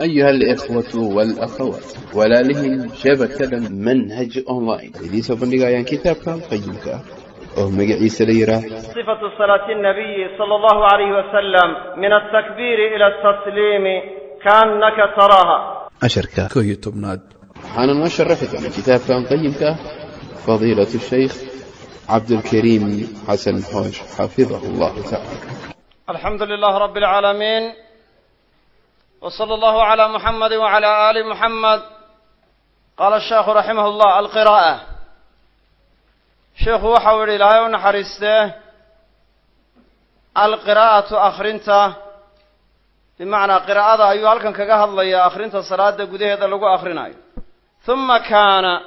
أيها الإخوة والأخوات walaalihii shabakada manhaj online idiin soo bandhigayaan kitaabkan qayimka ah oo magaciisa la yidhaah صفة صلاة النبي صلى الله عليه وسلم من التكبير إلى التسليم كأنك تراها casharka koo iyo tobnaad waxaana noo sharaxi doona kitaabkan qayimka ah fadiilatu shaykh cabdulkariim xasan xoosh xafidahu allahu tacaala الحمد لله رب العالمين وصلى الله على محمد وعلى آل محمد قال الشيخ رحمه الله القراءة شيخ وحول إلهي ونحرسته القراءة أخرنته بمعنى قراءة أيها هل كان كجاه الله يا أخرنته صلاة جده هذا لقوا أخرنا ثم كان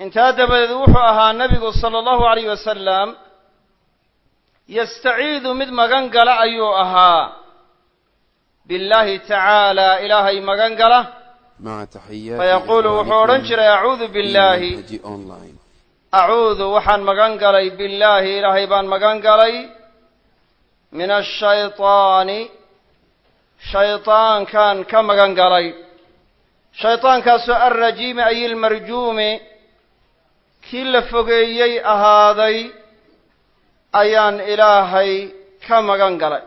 انتهى بذوحها النبي صلى الله عليه وسلم يستعيذ billaahi tacaalaa ilaahay magan gala. Fayaquulu wuxuu odhan jiray acuudu billaahi acuudu waxaan magan galay billaahi ilaahay baan magan galay. Min ashayaani shaydaankaan ka magan galay. Shayaankaasoo alrajiimi ay ilmarjuumi kii la fogeeyey ahaaday ayaan ilaahay ka magan galay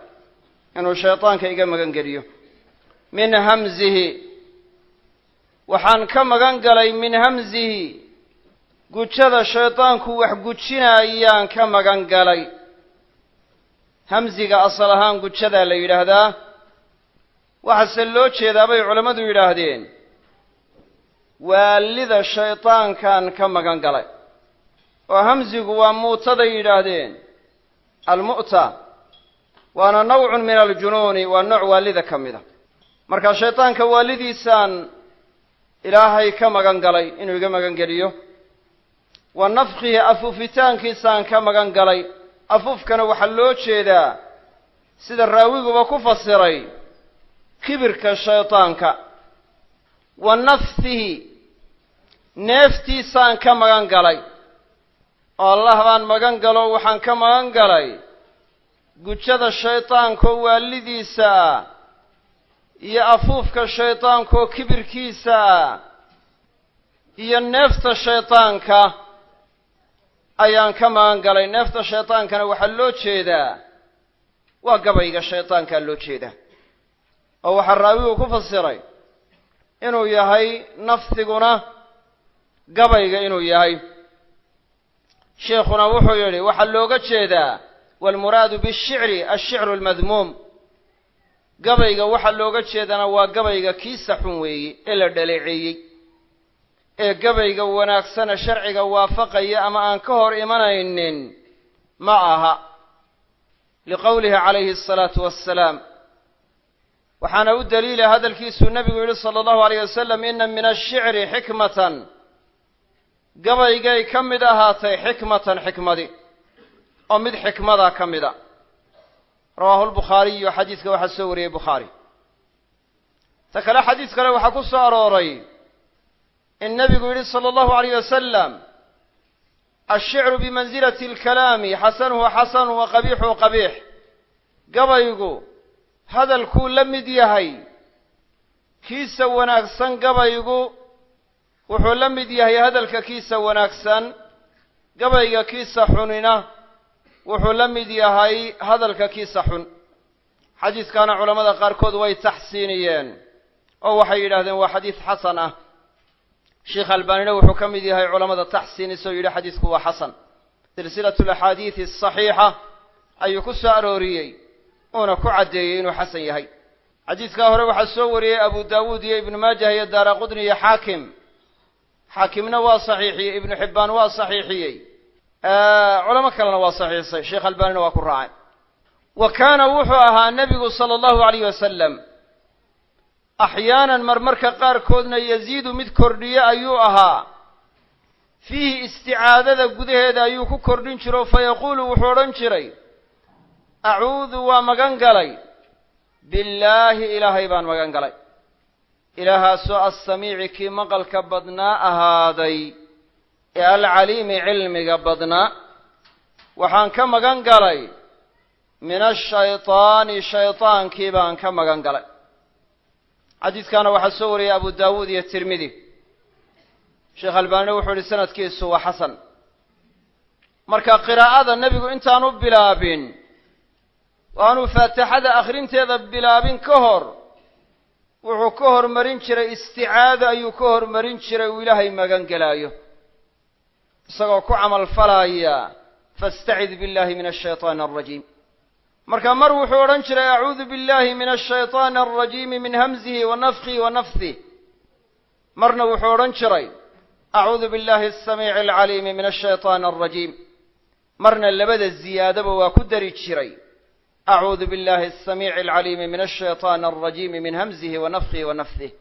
inuu shaydaanka iga magan geliyo min hamzihi. Waxaan ka magan galay min hamzihi. Gujada shaydaanku wax gujinayaan ka magan galay hamziga asal ahaan gujadaa la yidhaahdaa. Waxaase loo jeedaa bay culammadu yidhaahdeen. Waalida shaydaankan ka magan galay oo hamzigu waa mu'taday yidhaahdeen. Almu'ta waana nawcun min aljunuuni waa nooc waalida ka mid a marka shaydaanka waalidiisaan ilaahay ka magan galay inuu iga magan geliyo wa nafkihi afuufitaankiisaan ka magan galay afuufkana waxaa loo jeedaa sida raawiguba ku fasiray kibirka shaydaanka wa nafhihi neeftiisaan ka magan galay oo allah baan magan galo waxaan ka magan galay gujada shaydaankaoo waalidiisa iyo afuufka shaydaankaoo kibirkiisa ah iyo neefta shaydaanka ayaan ka magan galay neefta shaydaankana waxaa loo jeedaa waa gabayga shaydaankaa loo jeedaa. Oo waxaa raawigu ku fasiray inuu yahay nafdiguna gabayga inuu yahay. Sheikhuna wuxuu yidhi waxaa looga jeedaa waalmuraadu bishicri ashicru almadmuum gabayga waxaa looga jeedana waa gabayga kiisa xun weeye ee la dhaleeceeyey ee gabayga wanaagsana sharciga waafaqaya ama aan ka hor imanaynin ma aha liqowlihi calayhi asalaatu wassalaam waxaana u daliila hadalkiisuu nebigu yidhi sala allahu alayh wasalam ina min ashicri xikmatan gabaygay ka mid ahaatay xikmatan xikmadi oo mid xikmada ka mid a rawaahu lbukhaariyu xadiidka waxaa soo wariyey bukhaari. Ta kale xadiis kale waxaa ku soo arooray in nebigu yidhi sala allahu alayh wasalam ashicru bimansilati alkalaami xasanuhu xasanu wa qabiix gabaygu hadalkuu la mid yahay kiisa wanaagsan gabaygu wuxuu la mid yahay hadalka kiisa wanaagsan gabayga kiisa xunina wuxuu la mid yahay hadalka kiisa xun. Xadiiskaana culammada qaarkood way taxsiiniyeen oo waxay yidhahdeen waa xadiis xasan ah. Sheekh albaanina wuxuu ka mid yahay culammada taxsiinisa oo yidhi xadiisku waa xasan. Silsilatu alaxaadiidi asaxiixa ayuu ku soo arooriyey uuna ku caddeeyey inuu xasan yahay. Xadiiskaa hore waxaa soo wariyey abu daawuud iyo ibnu maajah iyo daara qudni iyo xaakim. Xaakimna waa saxiixiyey ibnu xibbaan waa saxiixiyey culamo kalena waa saxiixisay sheekh albaanina waa ku raacay wa kaana wuxuu ahaa nebigu sala allahu alayh wasalam axyaanan marmarka qaarkoodna yaziidu mid kordhiye ayuu ahaa fiihi isticaadada gudaheeda ayuu ku kordhin jiro fa yaquulu wuxuu odhan jiray acuudu waa magan galay billaahi ilaahay baan magan galay ilaahaasoo assamiici kii maqalka badnaa ahaaday ee alcaliimi cilmiga badnaa waxaan ka magan galay min ashaydaani shaydaankii baan ka magan galay. Xadiidkaana waxaa soo wariyey abu daawuud iyo tirmidi. Sheekh albaanina wuxuu yihi sanadkiisu waa xasan. Marka qiraa'ada nebigu intaanu bilaabin waanuu faatixada akhrinteeda bilaabin ka hor wuxuu ka hormarin jiray isticaado ayuu ka hormarin jiray uu ilaahay magan gelaayo isagoo ku camal falaya fastacid billahi min ashayطaani alrajiim marka mar wuxuu odhan jiray acuudu billahi min ashayطaani alrajiimi min hamzihi wa nafkihi wa nafdih marna wuxuu odhan jiray acuudu billahi asamiici alcaliimi min ashayطaani alrajiim marna labada ziyaadaba waa ku dari jiray acuudu billahi asamiici alcaliimi min ashayطaani alrajiimi min hamzihi wa nafkihi wa nafdih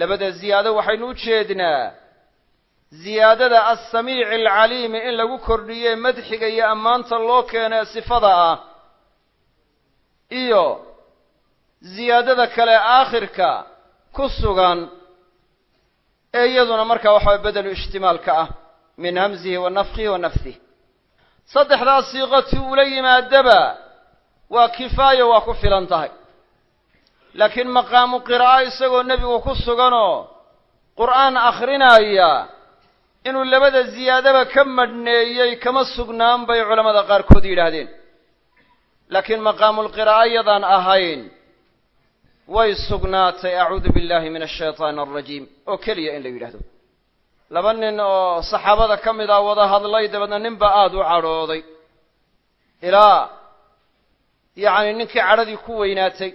labada ziyaado waxaynu u jeednaa ziyaadada assamiici alcaliimi in lagu kordhiye madxiga iyo ammaanta loo keeno ee sifada ah iyo ziyaadada kale aakhirka ku sugan ee iyaduna markaa waxaa bedelu ishtimaalka ah min hamzihi wa nafkihi wa nafdih saddexdaas siiqoti ula yimaadaba waa kifaayo waa ku filan tahay. Laakiin maqaamu qiraa'o isagoo nebigu ku suganoo qur'aan akhrinaya inuu labada ziyaadaba ka madhneeyey kama sugnaan bay culammada qaarkood yidhaahdeen. Laakiin maqaamulqiraa'o yadaan ahayn way sugnaatay acuudu billahi min ashaytaani alrajiim oo keliya in la yidhaahdo. Laba nin oo saxaabada ka mid ah wada hadlay dabeedna ninba aada u cadhooday. Ilaa yacni ninkii cadhadii ku weynaatay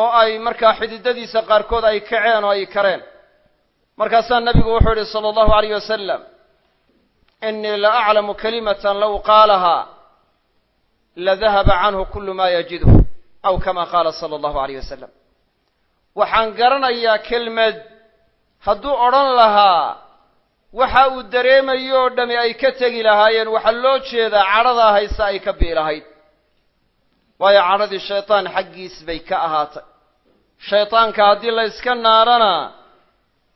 oo ay markaa xididadiisa qaarkood ay kaceen oo ay kareen markaasaa nabigu wuxuu yihi sala allahu alayh wasalam inii la aclamu kalimatan low qaalahaa ladahaba canhu kulu ma yajidhu aw kama qaala sala allahu alayh wasalam waxaan garanayaa kelmad hadduu odhan lahaa waxa uu dareemayo oo dhami ay ka tegi lahaayeen waxaa loo jeedaa cadhadaa hayse ay ka bii lahayd. Waayo cadhadii shaytaan xaggiis bay ka ahaatay. Shaydaanka haddii la yska naarana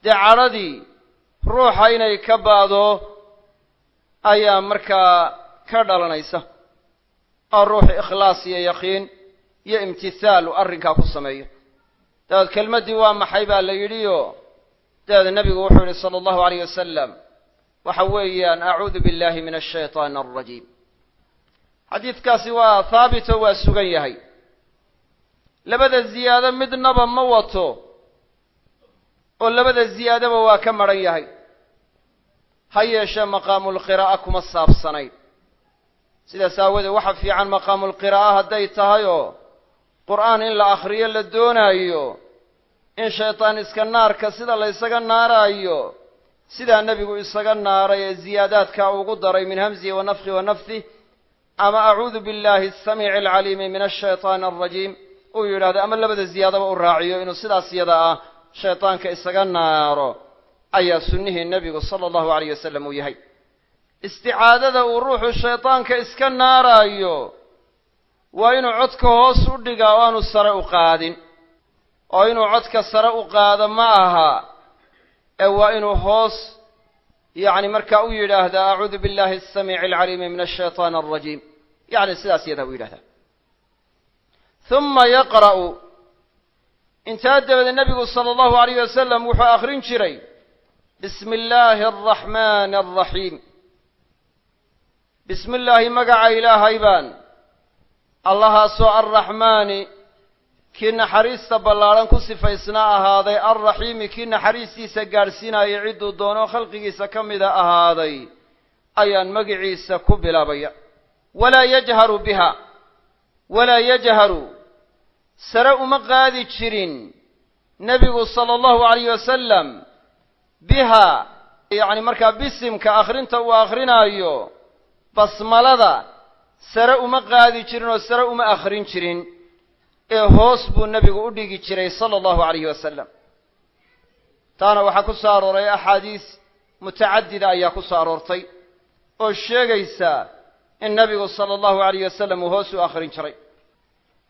dee cadhadii ruuxa inay ka baado ayaa markaa ka dhalanaysa. Oo ruuxu ikhlaas iyo yaqiin iyo imtithaal uu arrinkaa ku sameeyo. Dabeed kelmaddii waa maxay baa la yidhiyo? Dabeed nebigu wuxuu yihi sala allahu alayh wasalam waxa weeyaan acuudu billahi min ashaytaani alrajiim xadiidkaasi waa haabito waa sugan yahay. Labada ziyaado midnaba ma wato oo labada ziyaadaba waa ka madhan yahay. Ha yeeshee maqaamulqiraa'a kuma saabsanayn. Sidaas aawadeed waxa fiican maqaamulqiraa'a hadday tahay oo qur'aan in la akhriyo la doonaayo in shaytaan iska naarka sida la ysaga naaraayo sidaa nebigu isaga naaray ee ziyaadaadkaa ugu daray min hamzihi wa nafkihi wa nafdih ama acuudu billahi asamiici alcaliimi min ashaytaani alrajiim uu yidhahdo ama labada ziyaadaba u raaciyo inuu sidaas yada ah shaydaanka isaga naaro ayaa sunnihii nebigu sala allahu alayh wasalam uu yahay. Isticaadada uu ruuxu shaydaanka iska naaraayo waa inuu codka hoos u dhigaa oo aanu sare u qaadin. Oo inuu codka sare u qaado ma aha ee waa inuu hoos yacni markaa u yidhaahdaa acuudu billahi asamiici alcaliimi min ashaytaani alrajiim yacni sidaas yadaa u yidhahdaa huma yaqra'u intaa dabadeed nebigu sala allahu alayh wasalam wuxuu akhrin jiray bismi illaahi alraxmaani alraxiim bismi illaahi magaca ilaahay baan allahaasoo alraxmaani kii naxariista ballaadhan ku sifaysnaa ahaaday alraxiimi kii naxariistiisa gaadhsiinaya cidduu doono khalqigiisa ka mida ahaaday ayaan magiciisa ku bilaabaya. Walaa yajharu biha walaa yajharu sare uma qaadi jirin. Nebigu sala allahu alayh wasalam biha yacni markaa bisimka akhrinta uu akrinaayo basmalada sare uma qaadi jirin oo sare uma akhrin jirin ee hoos buu nebigu u dhigi jiray sala allahu alayhi wasalam taana waxaa ku soo arooray axaadiis mutacadida ayaa ku soo aroortay oo sheegaysa in nebigu sala allahu alayh wasalam uu hoos u akhrin jiray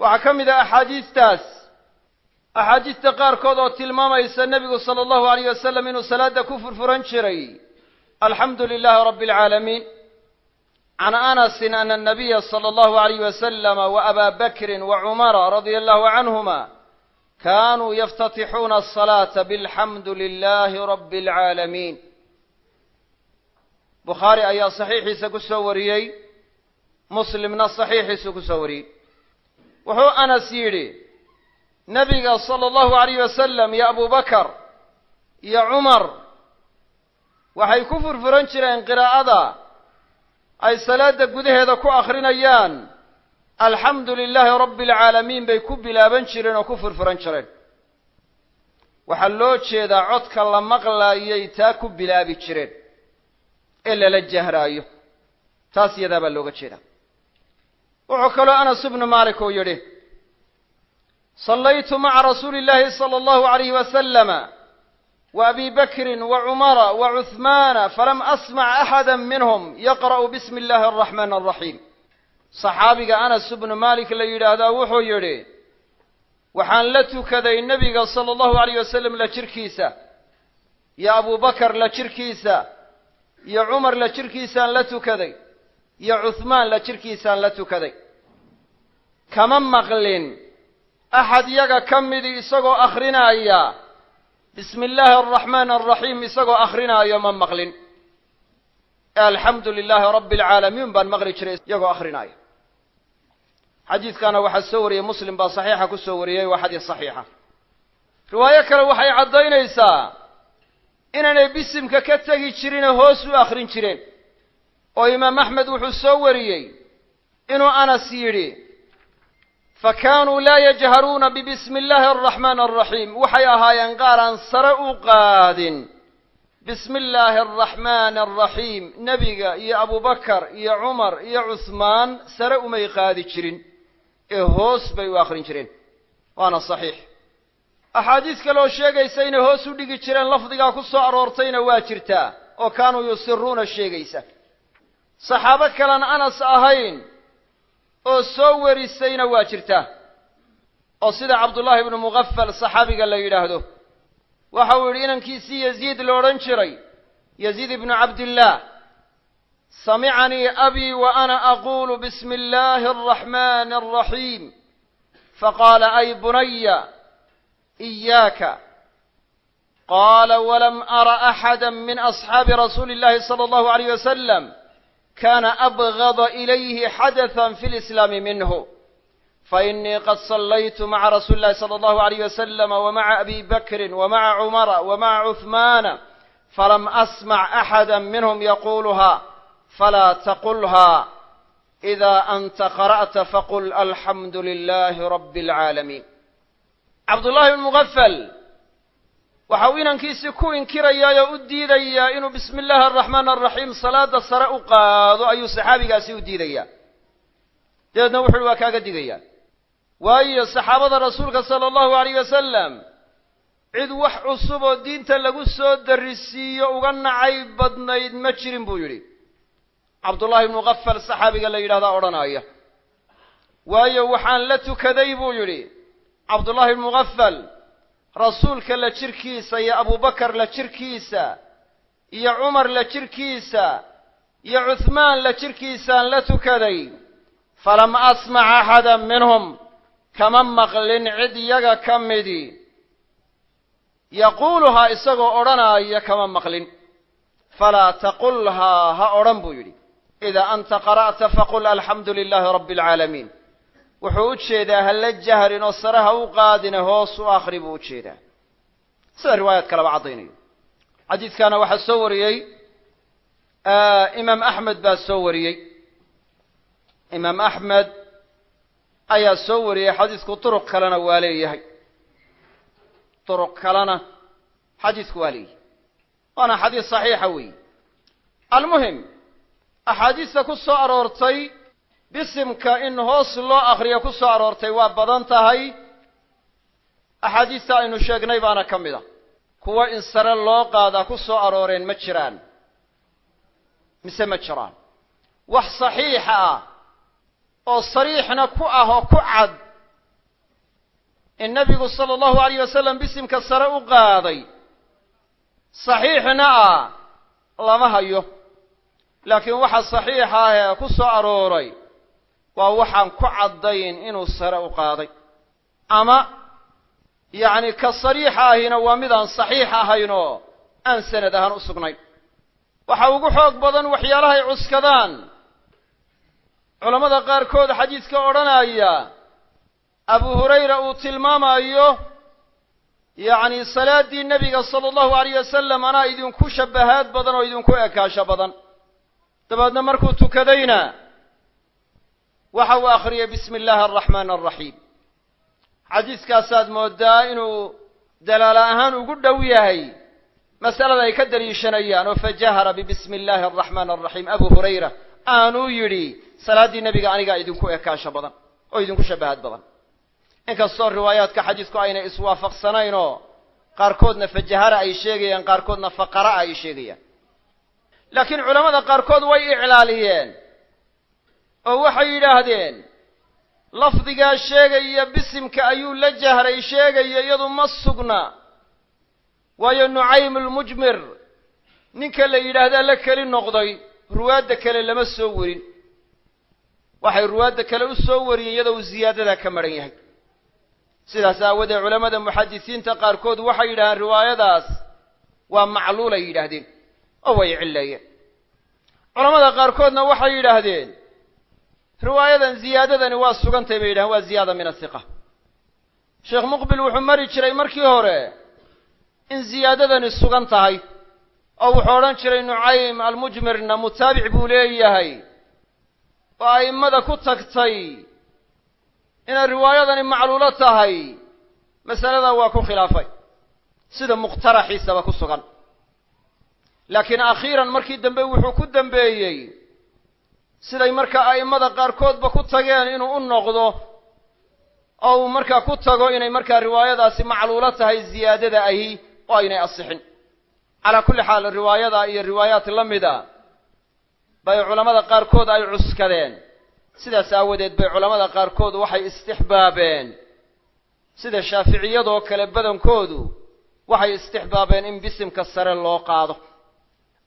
waxaa ka mid ah axaadiistaas. Axaadiista qaarkood oo tilmaamaysa nebigu sala allahu alayh wasalam inuu salaadda ku furfuran jiray. Alxamdu lilaahi rabbi alcaalamiin can anasin ana anabiya sala allahu alayh wasalama wa abaa bakrin wa cumara radia allahu canhuma kaanuu yaftatixuuna asalaata bilxamdu lilaahi rabbi alcaalamiin bukhaari ayaa saxiixiisa ku soo wariyey muslimna saxiixiisu ku soo wariyey wuxuu anas yidhi nebiga sala allahu alayh wasalam iyo abubakar iyo cumar waxay ku furfuran jireen qiraa'ada ay salaadda gudaheeda ku akhrinayaan alxamdu lilaahi rabbi alcaalamiin bay ku bilaaban jireen oo ku furfuran jireen. Waxaa loo jeedaa codka la maqlaayay taa ku bilaabi jireen ee lala jahraayo. Taas iyadaa baa looga jeedaa wuxuu kaloo anas ibnu maalik uu yidhi sallaytu maca rasuuli illaahi sala allahu alayhi wasalama wa abi bakrin wa cumara wa cuhmaana falam asmac axada minhum yaqra'u bismi illaahi araxmaani araxiim saxaabiga anas ibnu maalik la yidhaahdaa wuxuu yidhi waxaan la tukaday nebiga sala allahu alayh wasalam la jirkiisa iyo abubakar la jirkiisa iyo cumar la jirkiisaan la tukaday iyo cuhmaan la jirkiisaan la tukaday kama maqlin. Axad yaga ka midii isagoo akrinaaya bismi illaahi araxmaan araxiim isagoo akrinaayo ma maqlin. Ee alxamdu lilaahi rabbi alcaalamiin baan maqli jiray iyagoo akrinaayo xadiidkana waxaa soo wariyey muslim baa saxiixa ku soo wariyey waa xadiis saxiixa. Riwaayo kale waxay caddaynaysaa inaanay bisimka ka tegi jirine hoos u akhrin jireen. Oo imaam axmed wuxuu soo wariyey inuu anas yidhi fa kaanuu laa yajharuuna bibismi illaahi araxmaan araxiim waxay ahaayeen qaar aan sare u qaadin bismi illaahi araxmaani araxiim nebiga iyo abubakar iyo cumar iyo cuhmaan sare umay qaadi jirin ee hoos bay u akhrin jireen waana saxiix axaadiis kale oo sheegaysa inay hoos u dhigi jireen lafdigaa ku soo aroortayna waa jirtaa oo kaanuu yusiruuna sheegaysa saxaabo kalean anas ahayn oo soo warisayna waa jirtaa oo sida cabdullaahi ibnu mugafal saxaabiga la yidhaahdo waxa uu yidhi inankiisii yaziid la odhan jiray. Yaziid ibnu cabdillaah samicanii abii wa ana aquulu bismi illaahi araxmaani araxiim faqaala ay bunaya iyaaka qaala walam ara axada min asxaabi rasuuli illahi sala allahu alayh wasalam kana abgada ilayhi xadathan fi lislaami minhu fainii qad sallaytu maca rasuuli illahi sala allahu alayh wasalama wa maca abi bakrin wa maca cumara wa maca cuhmaana falam asmac axada minhum yaquluha falaa taqulha ida anta qara'ta faqul alxamdu lilahi rabbi alcaalamiin cabdullahi bn mugafal waxa uu inankiisii ku inkirayaa oo u diidayaa inuu bismi illaahi araxmaan araxiim salaada sare u qaado ayuu saxaabigaasi u diidayaa. Dabeedna wuxu uhi waa kaaga digayaa. Waayo saxaabada rasuulka sala allahu alayh wasalam cid wax cusub oo diinta lagu soo darisiiyo uga nacay badnayd ma jirin buu yidhi. Cabdullahi ibnu mugafal saxaabiga la yidhahdaa odhanaya waayo waxaan la tukaday buu yidhi. Cabdullahi ibnu mugafal rasuulka la jirkiisa iyo abubakar la jirkiisa iyo cumar la jirkiisa iyo cuhmaan la jirkiisaan la tukaday falam asmac axada minhum kama maqlin cid yaga ka midi. Yaquuluhaa isagoo odhanaaya kama maqlin. Falaa taqulhaa ha odhan buu yidhi. Idaa anta qara'ta faqul alxamdu lilaahi rabbi alcaalamiin wuxuu u jeedaa ha la jahrin oo sare ha u qaadine hoos u akhri buu u jeedaa. Sida riwaayaad kaleba caddaynayo. Xadiidkaana waxaa soo wariyey imaam axmed baa soo wariyey. Imaam axmed ayaa soo wariyey xadiidku duruq kalena waa leeyahay. Duruq kalena xadiidku waa leeyahay. Waana xadiis saxiixa weeyi almuhim axaadiista ku soo aroortay bisimka in hoos loo akriyo ku soo aroortay waa badan tahay. Axaadiista aynu sheegnay baana ka mid a. Kuwa in sare loo qaadaa ku soo arooreen ma jiraan. Mise ma jiraan? Wax saxiixa ah oo sariixna ku ah oo ku cad in nebigu sala allahu alayh wasalam bisimka sare u qaaday saxiixna ah lama hayo. Laakiin waxa saxiixa ah ee ku soo arooray waa waxaan ku caddayn inuu sare u qaaday. Ama yacni ka sariixa ahina waa midaan saxiix ahaynoo aan sanad ahaan u sugnayn. Waxa ugu xoog badan waxyaalahay cuskadaan. Culammada qaarkood xadiidka odhanaya abu hurayra uu tilmaamayo yacni salaaddii nebiga sala allahu alayh wasalam anaa idinku shabbahaad badan oo idinku ekaasho badan. Dabeedna markuu tukadayna waxa uu akhriyay bismi illaahi araxmaan araxiim xadiiskaasaad mooddaa inuu dalaalo ahaan ugu dhow yahay masalada ay ka daliishanayaan oo fajahara bibismi illaahi araxmaan araxiim abu hurayra aanuu yidhi salaaddii nebiga anigaa idinku ekaasho badan oo idinku shabbahaad badan. Inkastoo riwaayaadka xadiisku aynay iswaafaqsanayn oo qaarkoodna fajahara ay sheegayaan qaarkoodna faqara ay sheegayaan. Laakiin culammada qaarkood way iclaaliyeen oo waxay yidhaahdeen lafdigaa sheegaya bisimka ayuu la jahray sheegaya iyadu ma sugna. Waayo nucaym almujmir ninka la yidhaahdaa la keli noqday ruwaadda kale lama soo werin waxay ruwaadda kale u soo wariyeen iyadoo uu ziyaadadaa ka maran yahay. Sidaas aawadeed culammada muxadisiinta qaarkood waxay yidhahdeen riwaayadaas waa macluulay yidhaahdeen oo way cilleeyeen. Culammada qaarkoodna waxay yidhaahdeen riwaayadan ziyaadadani waa sugantay bay yidhahdeen waa ziyaada min asiqa sheekh muqbil wuxuu mari jiray markii hore in ziyaadadani sugan tahay oo wuxuu odhan jiray nucaym almujmirna mutaabic buu leeyahay oo a'immada ku tagtay inay riwaayadani macluulo tahay masaladaa waa ku khilaafay sida muqhtaraxiisaba ku sugan. Laakiin akhiiran markii dambe wuxuu ku dambeeyey siday markaa a'immada qaarkoodba ku tageen inuu u noqdo oo uu markaa ku tago inay markaa riwaayadaasi macluulo tahay ziyaadada ahi oo aynay asixin. Calaa kulli xaal riwaayada iyo riwaayaat la mida bay culammada qaarkood ay cuskadeen. Sidaas aawadeed bay culammada qaarkood waxay istixbaabeen. Sida shaaficiyadoo kale badankoodu waxay istixbaabeen in bisimka sare loo qaado.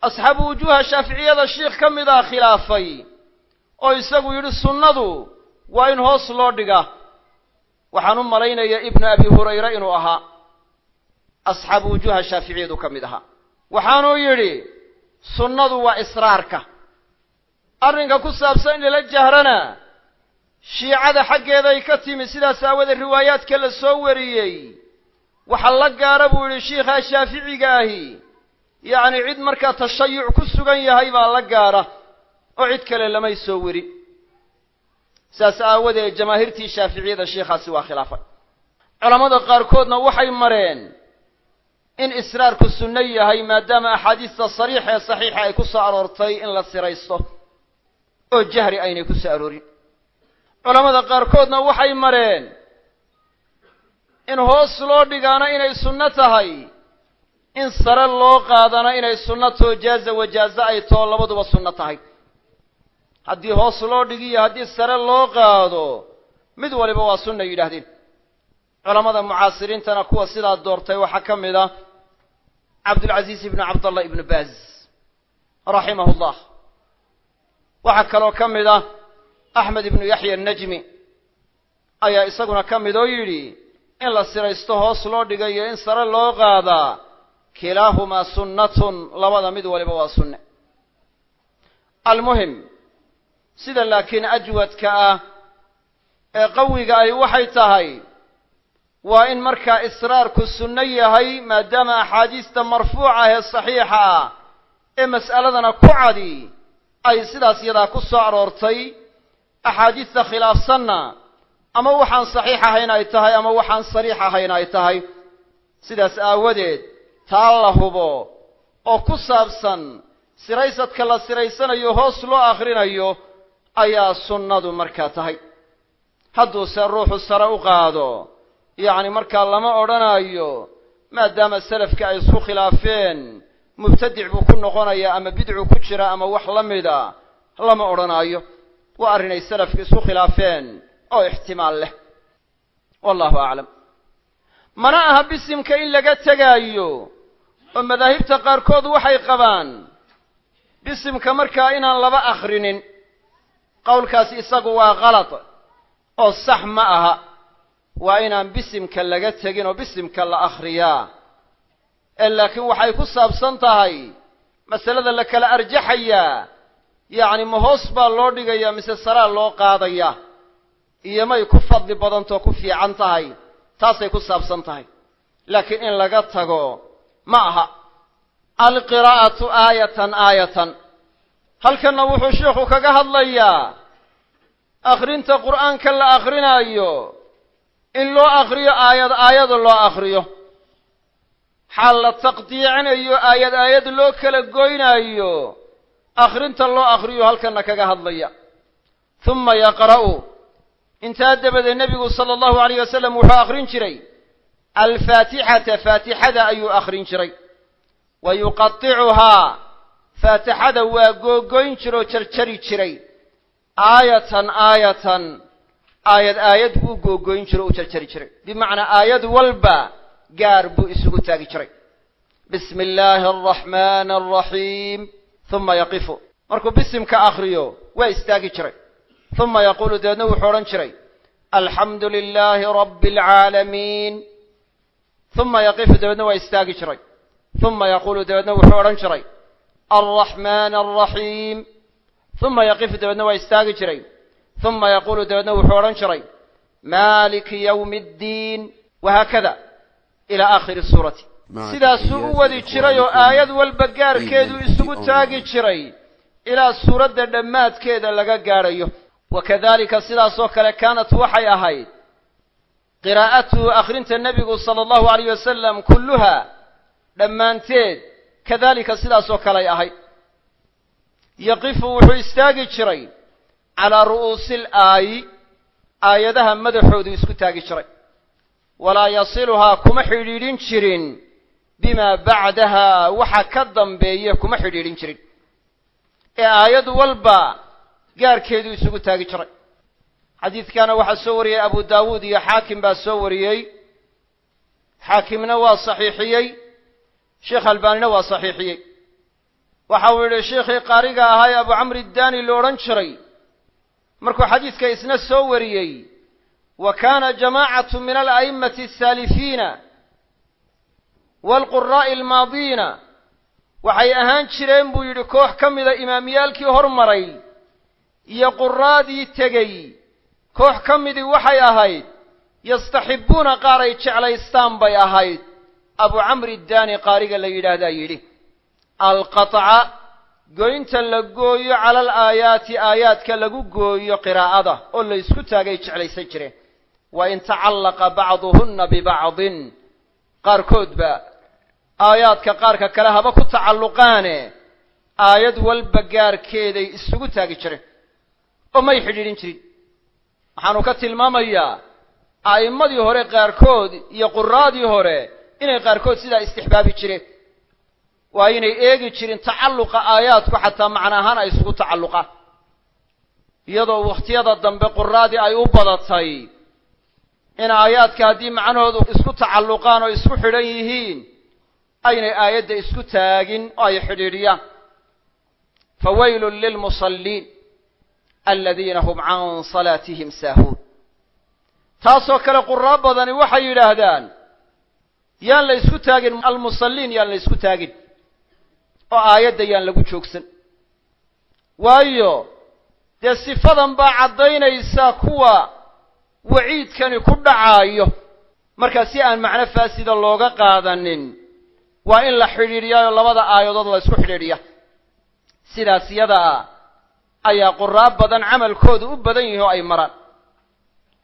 Asxaabu wujuuha shaaficiyada shiikh ka mid ah khilaafay oo isagu yidhi sunnadu waa in hoos loo dhigaa waxaan u malaynaya ibnu abi hurayra inuu ahaa asxaabu wujuuha shaaficiyadu ka mid ahaa. Waxaanuu yidhi sunnadu waa israarka. Arrinka ku saabsan in lala jahrana shiicada xaggeeday ka timi sidaas aawadeed riwaayaadka la soo wariyey. Waxa la gaara buu yidhi shiikhaa shaaficiga ahi. Yacni cid markaa tashayuc ku sugan yahay baa la gaara oo cid kale lamay soo werin saas aawadeed jamaahiirtii shaaficiyada shiikhaasi waa khilaafay. Culammada qaarkoodna waxay mareen in israarku sunno yahay maadaama axaadiista sariixa ee saxiixa ay ku soo aroortay in la siraysto oo jahri aynay ku soo aroorin. Culammada qaarkoodna waxay mareen in hoos loo dhigaana inay sunno tahay in sare loo qaadana inay sunno too jaaza wajaaze ay too labaduba sunno tahay haddii hoos loo dhigiyo haddii sare loo qaado mid waliba waa sunna yidhaahdeen. Culammada mucaasiriintana kuwa sidaa doortay waxaa ka mid ah cabdulcaziiz ibnu cabdallah ibnu baaz raximahu llah waxaa kaloo ka mid ah axmed ibnu yaxya annajmi. Ayaa isaguna ka mid oo yidhi in la siraysto hoos loo dhigayo in sare loo qaadaa kilaahumaa sunnatun labada mid waliba waa sunne. Almuhim sida laakiin ajwadka ah ee qawiga ahi waxay tahay waa in markaa israarku sunno yahay maadaama axaadiista marfuuca ee saxiixa ah ee mas'aladana ku cadi ay sidaas yadaa ku soo aroortay axaadiista khilaafsanna ama waxaan saxiix ahayn ay tahay ama waxaan sariix ahayn ay tahay. Sidaas aawadeed taa la hubo oo ku saabsan siraysadka la siraysanayo hoos loo akhrinayo ayaa sunnadu markaa tahay. Hadduuse ruuxu sare u qaado yacni markaa lama odhanayo maadaama selafka ay isku khilaafeen mubtadic buu ku noqonayaa ama bidcu ku jira ama wax la mida lama odhanaayo. Waa arrinay selafka isku khilaafeen oo ixtimaal leh. Wallahu aclam. Mana aha bisimka in laga tegaayo oo madaahibta qaarkood waxay qabaan bisimka markaa inaan laba akhrinin qowlkaasi isagu waa kalad oo sax ma aha. Waa inaan bisimka laga tegin oo bisimka la akhriyaa. Ee laakiin waxay ku saabsan tahay masalada la kala arjaxayaa yacni ma hoos baa loo dhigayaa mise saraa loo qaadaya? Iyo may ku fadli badantoo ku fiican tahay? Taasay ku saabsan tahay. Laakiin in laga tago ma aha. Alqiraa'atu aayatan aayatan halkanna wuxuu sheikhu kaga hadlayaa akhrinta qur'aanka la akrinaayo in loo akriyo aayad aayada loo akriyo xaal la taqdiicinayo aayad aayad loo kala goynaayo akhrinta loo akhriyo halkanna kaga hadlaya huma yaqra'u. Intaa dabadeed nebigu sala allahu alayh wasalam wuxuu akhrin jiray alfaatixata faatixada ayuu akhrin jiray. Wa yuqadicuhaa faatixada waa googoyn jiro jarjari jiray. Aayatan aayatan. Aayad aayad buu googoyn jiro o u jarjari jiray. Bimacnaa aayad walba gaar buu isugu taagi jiray. Bismi illaahi araxmaani araxiim huma yaqifu. Markuu bisimka akhriyo waa istaagi jiray. Huma yaquulu dabeedna wuxuu odhan jiray alxamdu lilaahi rabbi alcaalamiin huma yaqifu dabeedna waa istaagi jiray. Huma yaquulu dabeedna wuxuu odhan jiray alraxmaani alraxiim huma yaqifu dabeedna waa istaagi jiray huma yaquulu dabeedna wuxuu odhan jiray maaliki yawmi ddiin wahaakada ilaa aakhiri suurati sidaasuu u wadi jiray oo aayad walba gaarkeedu isugu taagi jiray ilaa suuradda dhammaadkeeda laga gaadhayo wa kadalika sidaasoo kale kaanat waxay ahayd qiraa'atuhu akhrinta nebigu sala allahu alayh wasalam kulluha dhammaanteed kadalika sidaasoo kaley ahayd yaqifu wuxuu istaagi jiray calaa ru'uusi l aayi aayadaha madaxoodu isku taagi jiray. Walaa yasiluhaa kuma xidhiidhin jirin bimaa bacdaha waxa ka dambeeya kuma xidhiidhin jirin. Ee aayad walba gaarkeedu isugu taagi jiray. Xadiidkana waxaa soo wariyey abu daawuud iyo xaakim baa soo wariyey. Xaakimna waa saxiixiyey sheekh albaanina waa saxiixiyey. Waxa uu yidhi sheikhii qaariga ahaa ee abu camri daani lo odhan jiray. Markuu xadiidka isna soo wariyey wa kaana jamaacatu min ala'imati asaalifiina waalquraa'i almaadiina. Waxay ahaan jireen buu yidhi koox ka mida imaamiyaalkii hormaray iyo quraadii tegey. Koox ka midii waxay ahayd yastaxibbuuna qaar ay jeclaystaan bay ahayd abu camri daani qaariga la yidhaahdaa yidhi alqaطca goynta la gooyo cala alaayaati aayaadka lagu gooyo qiraa'ada oo la ysku taagay jeclaysan jireen. Wa in tacallaqa bacduhunna bibacdin. Qaarkoodba aayaadka qaarka kale haba ku tacalluqaane aayad walba gaarkeeday isugu taagi jireen. Oo may xidhiidhin jirin. Waxaanu ka tilmaamayaa a'immadii hore qaarkood iyo quraadii hore inay qaarkood sidaa istixbaabi jireen. Waa inay eegi jirin tacalluqa aayaadku xataa macna ahaan ay isugu tacalluqaan iyadoo wakhtiyada dambe quraadii ay u badatay in aayaadka haddii macnahoodu isku tacalluqaan oo isku xidhan yihiin aynay aayadda isku taagin oo ay xidhiidhiyaan. Fawaylun lilmusalliin aladiina hum can salaatihim saahuun. Taasoo kale quraa badani waxay yidhaahdaan yaan la isku taagin almusalliin yaan la isku taagin oo aayadda yaan lagu joogsan. Waayo dee sifadan baa caddaynaysa kuwa waciidkani ku dhacaayo. Markaa si aan macno faasida looga qaadanin waa in la xidhiidhiyaayo labada aayadood la isku xidhiidhiya. Sidaas yada ah ayaa quraab badan camalkoodu u badan yihi oo ay maraan.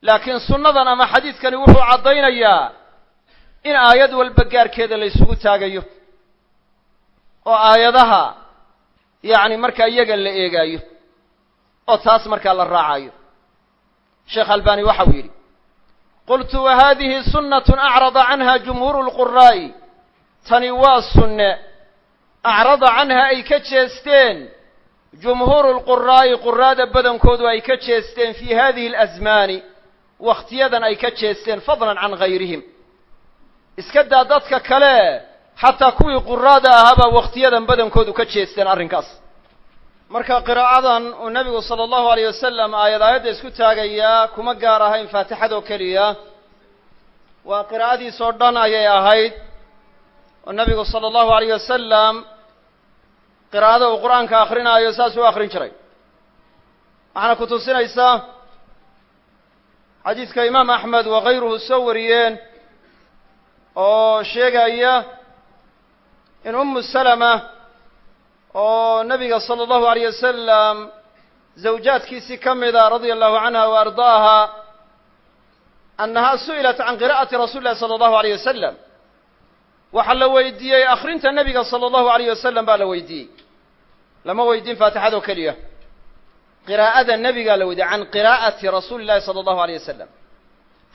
Laakiin sunnadan ama xadiidkani wuxuu caddaynayaa in aayad walba gaarkeeda la ysugu taagayo oo aayadaha yacni markaa iyaga la eegaayo oo taas markaa la raacayo. Sheekh albani waxa uu yidhi qultu wa hadihi sunnatun acrada canha jumhuuru lquraa'i tani waa sunne. Acrada canha ay ka jeesteen. Jumhuuru lquraa'i quraada badankoodu ay ka jeesteen fii hadihi alasmaani wakhtiyadan ay ka jeesteen fadlan can gayrihim iska daa dadka kale xataa kuwii quraada ahaabaa wakhtiyadan badankoodu ka jeesteen arrinkaas. Marka qiraa'adan uu nebigu sala allahu alayh wasalam aayad aayadda isku taagayaa kuma gaar ahayn faatixadoo keliya. Waa qiraa'adiisoo dhan ayay ahayd. Oo nabigu sala allahu alayh wasalam qiraa'ada uu qur'aanka akrinaayo saas u akrin jiray. Waxaana ku tusinaysaa xadiidka imaam axmed wa kayruhu soo wariyeen oo sheegaya in ummu salama oo nabiga sala allahu alayh wasalam zawjaadkiisii ka mida radia allahu canha wa ardaaha annaha su'ilat can qira'ati rasuli llahi sala allahu alayh wasalam waxaa la weydiiyey akrinta nebiga sala allahu alayh wasalam baa la weydiiyey. Lama weydiin faatixadoo keliya. Qiraa'ada nebigaa la weydiiyey can qiraa'ati rasuuli llahi sala allahu alayh wasalam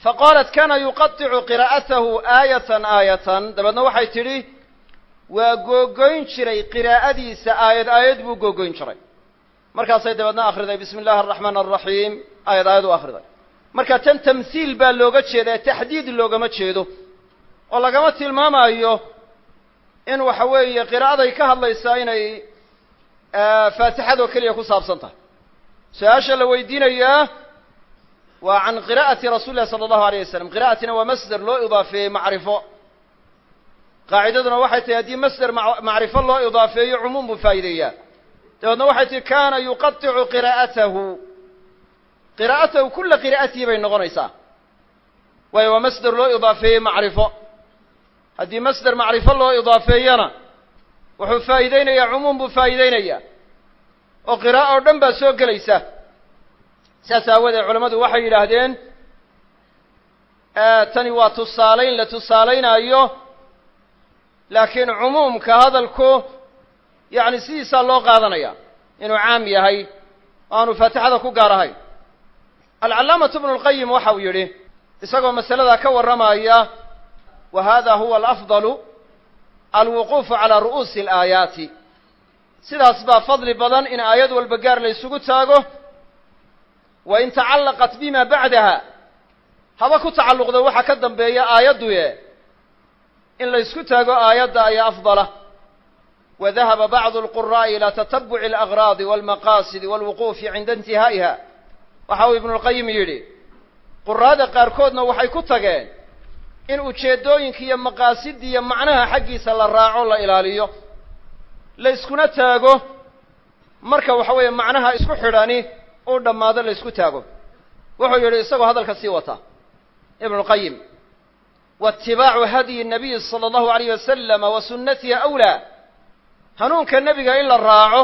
faqaalat kana yuqaticu qiraa'atahu aayatan aayatan dabeedna waxay tidhi waa googoyn jiray qiraa'adiisa aayad aayad buu googoyn jiray markaasay dabeedna akhriday bismi illahi araxmaan araxiim aayad aayad u akhriday marka tan tamhiil baa looga jeedaa taxdiid loogama jeedo oo lagama tilmaamayo in waxa weeye qiraa'aday ka hadlaysaa inay faatixadoo keliya ku saabsan tahay su'aasha la weydiinayaa waa can qiraa'ati rasuli llahi sala allahu alayh wasalam qira'atina waa masder loo idaafeeyey macrifo. Qaacidaduna waxay tahay haddii masder macrifo loo idaafeeyo cumuum buu faa'ideeyaa dabeedna waxay tihi kana yuqaticu qiraa'atahu qiraa'atahu kula qiraa'atihi bay noqonaysaa. Waayo waa masder loo idaafeeyey macrifo. Haddii masder macrifo loo idaafeeyana wuxuu faa'iideynayaa cumuum buu faa'iideynayaa. Oo qiraa'o o dhan baa soo gelaysa saas aawadeed culammadu waxay yidhaahdeen tani waa tusaalayn la tusaalaynaayo laakiin cumuumka hadalku yacni sidiisaa loo qaadanaya. Inuu caam yahay oo aanu faatixada ku gaar ahayn alcallaamatu bnu lqayim waxa uu yidhi isagoo masaladaa ka warramaya wa hada huwa alafdalu alwuquufu calaa ru'uusi alaayaati. Sidaas baa fadli badan in aayad walba gaar la ysugu taago wa in tacallaqat bima bacdaha haba ku tacalluqda waxa ka dambeeya aayadduye in la ysku taago aayadda ayaa afdala wa dahaba bacdu alquraa'i ilaa tatabuci alagraadi walmaqaasidi walwuquufi cinda intihaa'iha waxa uu ibnulqayim yidhi quraada qaarkoodna waxay ku tageen in ujeeddooyinka iyo maqaasidda iyo macnaha xaggiisa la raaco la ilaaliyo la yskuna taago marka waxa macnaha isku xidhani dhammaado la ysku taago. Wuxuu yidhi isagoo hadalka sii wata. Ibnulqayim waitibaacu hadyi nabiyi sala allahu alayh wasalama wa sunnatihi awlaa. Hanuunka nebiga in la raaco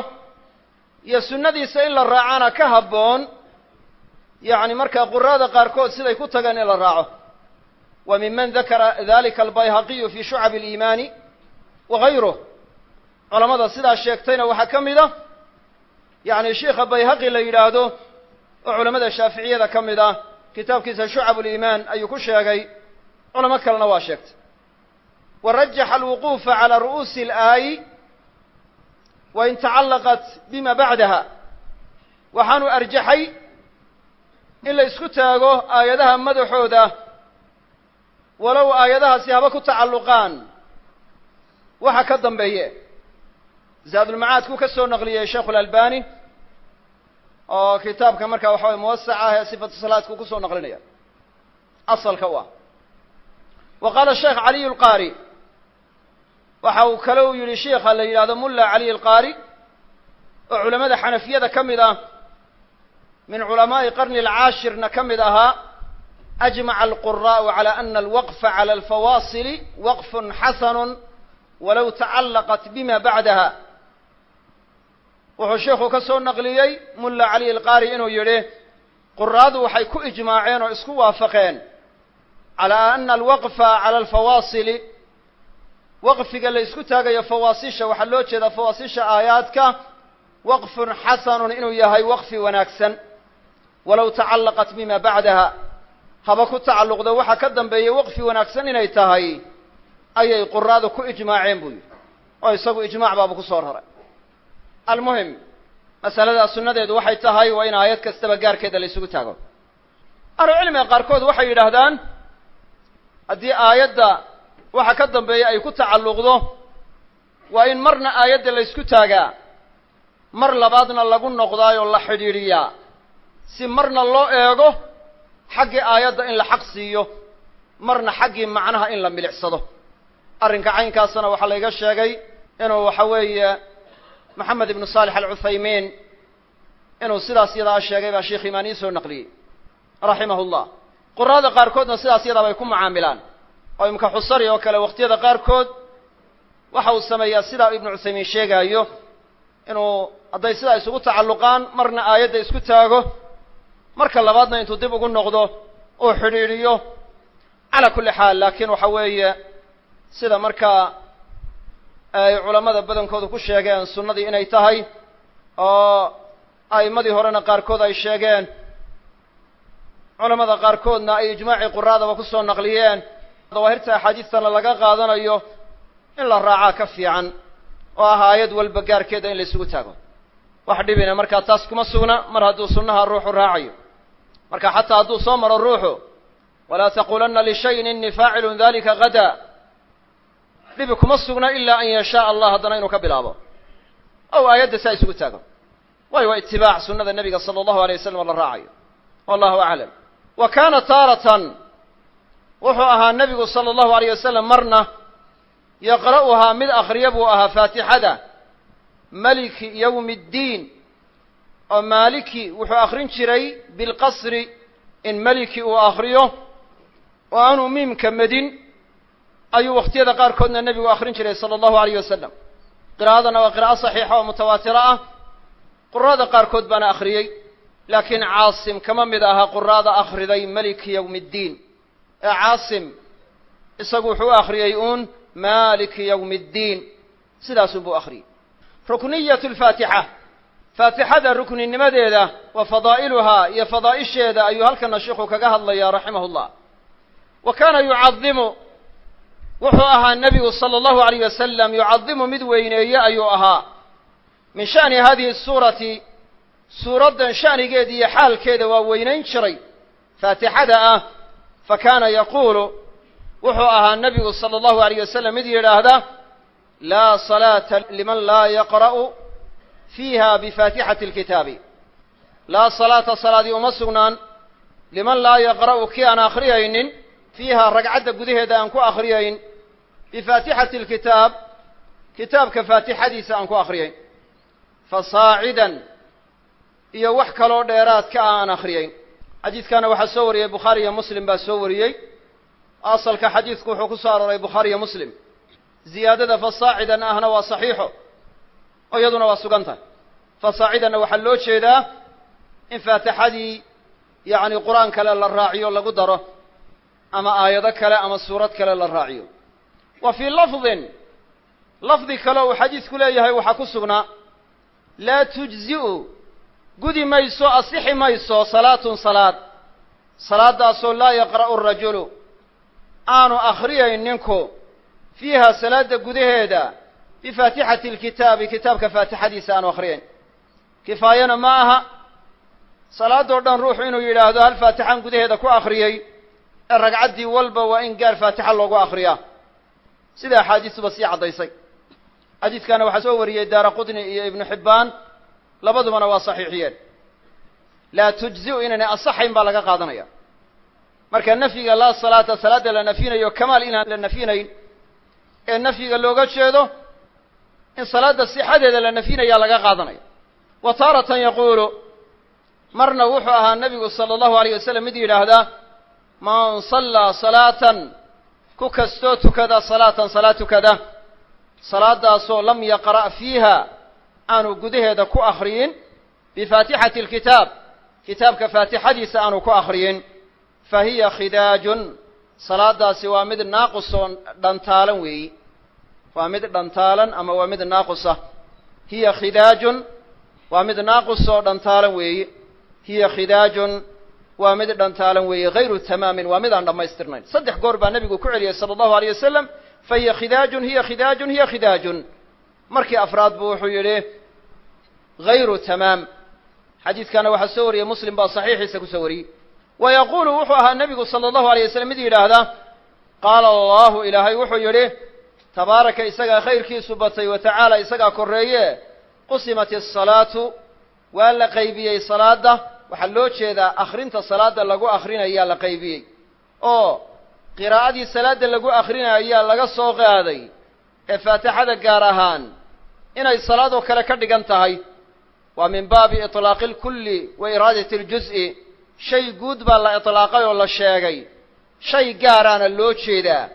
iyo sunnadiisa in la raacana ka habboon yacni markaa quraada qaarkood siday ku tageen in la raaco. Wa minman dakara dalika albayhaqiyu fi shucab aliimaani wa gayruh culamada sidaa sheegtayna waxaa ka mid a yacni sheikha bayhaqi la yidhaahdo oo culamada shaaficiyada ka mid ah kitaabkiisa shucab uliimaan ayuu ku sheegay culamo kalena waa sheegtay. Wa rajaxa alwuquufa calaa ru'uusi alaayi wa in tacallaqat bima bacdaha. Waxaanu arjaxay in la isku taago aayadaha madaxooda walow aayadahaasi haba ku tacalluqaan. Waxa ka dambeeye zaadulmacaadku ka soo naqliyey sheikhu lalbani oo kitaabka markaa waxa waya muwasac ah ee sifatu salaadku ku soo naqlinaya. Asalka u ah wa qaala sheekh caliy lqaari waxa uu kale uu yihi sheikha la yidhahdo mulla caliy alqaari oo culamada xanafiyada ka mid ah min culamaa'i qarni alcaashirna ka mid ahaa ajmaca alquraa'u calى ana alwaqfa calى alfawaasili waqfun xasanu walow tacallaqat bima bacdaha wuxuu sheikhu ka soo naqliyey mulla cali alqaari inuu yidhi quraadu waxay ku ijmaaceen oo isku waafaqeen calaa ana alwaqfa cala alfawaasili. Waqfiga la isku taagayo fawaasisha waxaa loo jeedaa fawaasisha aayaadka waqfun xasanun inuu yahay waqfi wanaagsan walow tacallaqat bima bacdaha. Haba ku tacalluqdo waxa ka dambeeyey waqfi wanaagsan inay tahay ayay quraadu ku ijmaaceen buu yidhi. Oo isagu ijmaac baaba ku soo raray almuhim masaladaa sunnadeedu waxay tahay waa in aayad kastaba gaarkeeda la isugu taago ahlucilmiga qaarkood waxay yidhaahdaan haddii aayadda waxa ka dambeeya ay ku tacalluqdo waa in marna aayadda la ysku taagaa. Mar labaadna lagu noqdaayoo la xidhiidhiyaa. Si marna loo eego xaggii aayadda in la xaq siiyo marna xaggii macnaha in la milicsado. Arrinka caynkaasna waxaa layga sheegay inuu waxa weeye maxamed ibnu saalix alcuthaymiin inuu sidaas yadaa sheegay baa sheikh imaan ii soo naqliyey raximahu llah quraada qaarkoodna sidaas yadaa bay ku mucaamilaan. Oo imka xusari oo kale waqtiyada qaarkood waxa uu sameeyaa sidaa ibnu cuthaymiin sheegaayo inuu hadday sidaa isugu tacalluqaan marna aayadda isku taago marka labaadna intuu dib ugu noqdo uu xidhiidhiyo calaa kulli xaal laakiin waxa weeye sida markaa ay culammada badankoodu ku sheegeen sunnadii inay tahay oo a'immadii horena qaarkood ay sheegeen. Culamada qaarkoodna ay ijmaacii quraadaba ku soo naqliyeen. Dawaahirta axaadiistana laga qaadanayo in la raacaa ka fiican oo ah aayad walba gaarkeeda in la isugu taago. Wax dhibina markaa taas kuma sugna mar hadduu sunnaha ruuxu raacayo. Marka xataa hadduu soo maro ruuxu walaa taquulanna lishayin inii faacilun dalika gada dhibi kuma sugna ilaa an yashaaa allah haddana inuu ka bilaabo. Ow aayadda saa isugu taago. Waayo waa itibaac sunnada nebiga sala allahu alay wasalam oo la raacayo. Wallahu aclam wa kaana taaratan wuxuu ahaa nebigu sala allahu alayh wasalam marna yaqra'uhaa mid akhriya buu ahaa faatixada maliki yowmi ddiin oo maaliki wuxuu akhrin jiray bilqasri in maliki uu akhriyo oo aanuu miimka medin ayuu wakhtiyada qaarkoodna nebigu akrin jiray sala allahu alayh wasalam qiraa'adana waa qiraa'o saxiixa oo mutawaatiro ah. Qura'ada qaarkood baana akhriyey laakiin caasim kama mid aha qura'ada akhriday maliki yowmi ddiin ee caasim isagu wuxuu u akhriyey uun maliki yowmi ddiin sidaasunbuu akhriyey. Rukniyat lfaatixa faatixada rukninimadeeda wa fadaa'iluhaa iyo fadaa'isheeda ayuu halkana sheikhu kaga hadlayaa raximah llah wa kaana yucadimu wuxuu ahaa nebigu sala allahu alayh wasalam yucadimu mid weyneeye ayuu ahaa. Min sha'ni hadihi suurati suuraddan sha'nigeeda iyo xaalkeeda waa weynayn jiray. Faatixada ah fa kaana yaquulu wuxuu ahaa nebigu sala allahu alayh wasalam mid yidhaahda laa salaata liman laa yaqra'u fiiha bifaatixati alkitaabi. Laa salaata salaadii uma sugnaan liman laa yaqra'u kii aan akhriyaynin fiiha ragcadda gudaheeda aan ku akhriyayn bifaatixati alkitaab kitaabka faatixadiisa aan ku akhriyayn fasaacidan iyo wax kaloo dheeraadka ah aan akhriyayn xadiidkana waxaa soo wariyey bukhaari iyo muslim baa soo wariyey asalka xadiidku wuxuu ku soo arooray bukhaari iyo muslim ziyaadada fasaacidan ahna waa saxiixo oo iyaduna waa sugan tahay fasaacidanna waxaa loo jeedaa in faatixadii yacni qur'aan kale la raaciyo lagu daro ama aayado kale ama suurad kale la raaciyo wa fii lafdin lafdi kale uu xadiidku leeyahay waxaa ku sugnaa laa tujzi'u gudi mayso asixi mayso salaatun salaad. Salaaddaasoo laa yaqra'u arajulu aanu akhriyayn ninku fiiha salaadda gudaheeda bifaatixati alkitaabi kitaabka faatixadiisa aanu akhriyayn kifaayana ma aha salaadoo dhan ruuxu inuu yidhaahdo hal faatixan gudaheeda ku akhriyey ee ragcaddii walba waa in gaar faatixa loogu akhriyaa sida axaadiistuba sii caddaysay. Xadiidkana waxaa soo wariyey daara qudni iyo ibnu xibbaan labadubana waa saxiixiyeen. Laa tujzi'u inaynay asaxayn baa laga qaadanaya. Marka nafyiga laa salaata salaadda la nafyinayo kamaal inaan la nafyinayn ee nafyiga looga jeedo in salaadda sixadeeda la nafyinayaa laga qaadanaya. Wa taaratan yaquulu marna wuxuu ahaa nebigu sala allahu alayh wasalam mid yidhaahdaa man sallaa salaatan ku kastoo tukada salaatan salaad tukada. Salaadaasoo lam yaqra' fiiha aanu gudaheeda ku akhriyin. Bifaatixati alkitaab kitaabka faatixadiisa aanu ku akhriyin. Fa hiya khidaajun salaadaasi waa mid naaqus oo dhantaalan weeyi. Waa mid dhantaalan ama waa mid naaqusa hiya khidaajun waa mid naaqus oo dhantaalan weeyi. Hiya khidaajun waa mid dhantaalan weeye hayru tamaamin waa mid aan dhammaystirnayn. Saddex goor baa nebigu ku celiyey sala allahu aleyh wasalam fa hiya khidaajun hiya khidaajun hiya khidaajun. Markii afraad buu wuxuu yidhi hayru tamaam xadiidkana waxaa soo wariyey muslim baa saxiixiisa ku soo wariyey wa yaquulu wuxuu ahaa nebigu sala allahu aleyh wasalam mid yidhaahda qaala allahu ilaahay wuxuu yidhi tabaaraka isagaa khayrkiisu batay wa tacaala isagaa korreeye qusimat asalaatu waa la qaybiyey salaadda waxaa loo jeedaa akhrinta salaada lagu akhrinayaa la qaybiyey. Oo qiraa'adii salaada lagu akhrinayo ayaa laga soo qaaday ee faatixada gaar ahaan inay salaadoo kale ka dhigan tahay waa min baabi itlaaqi lkulli wa iraadati اljuz'i shay guud baa la itlaaqay oo la sheegay. Shay gaaraana loo jeedaa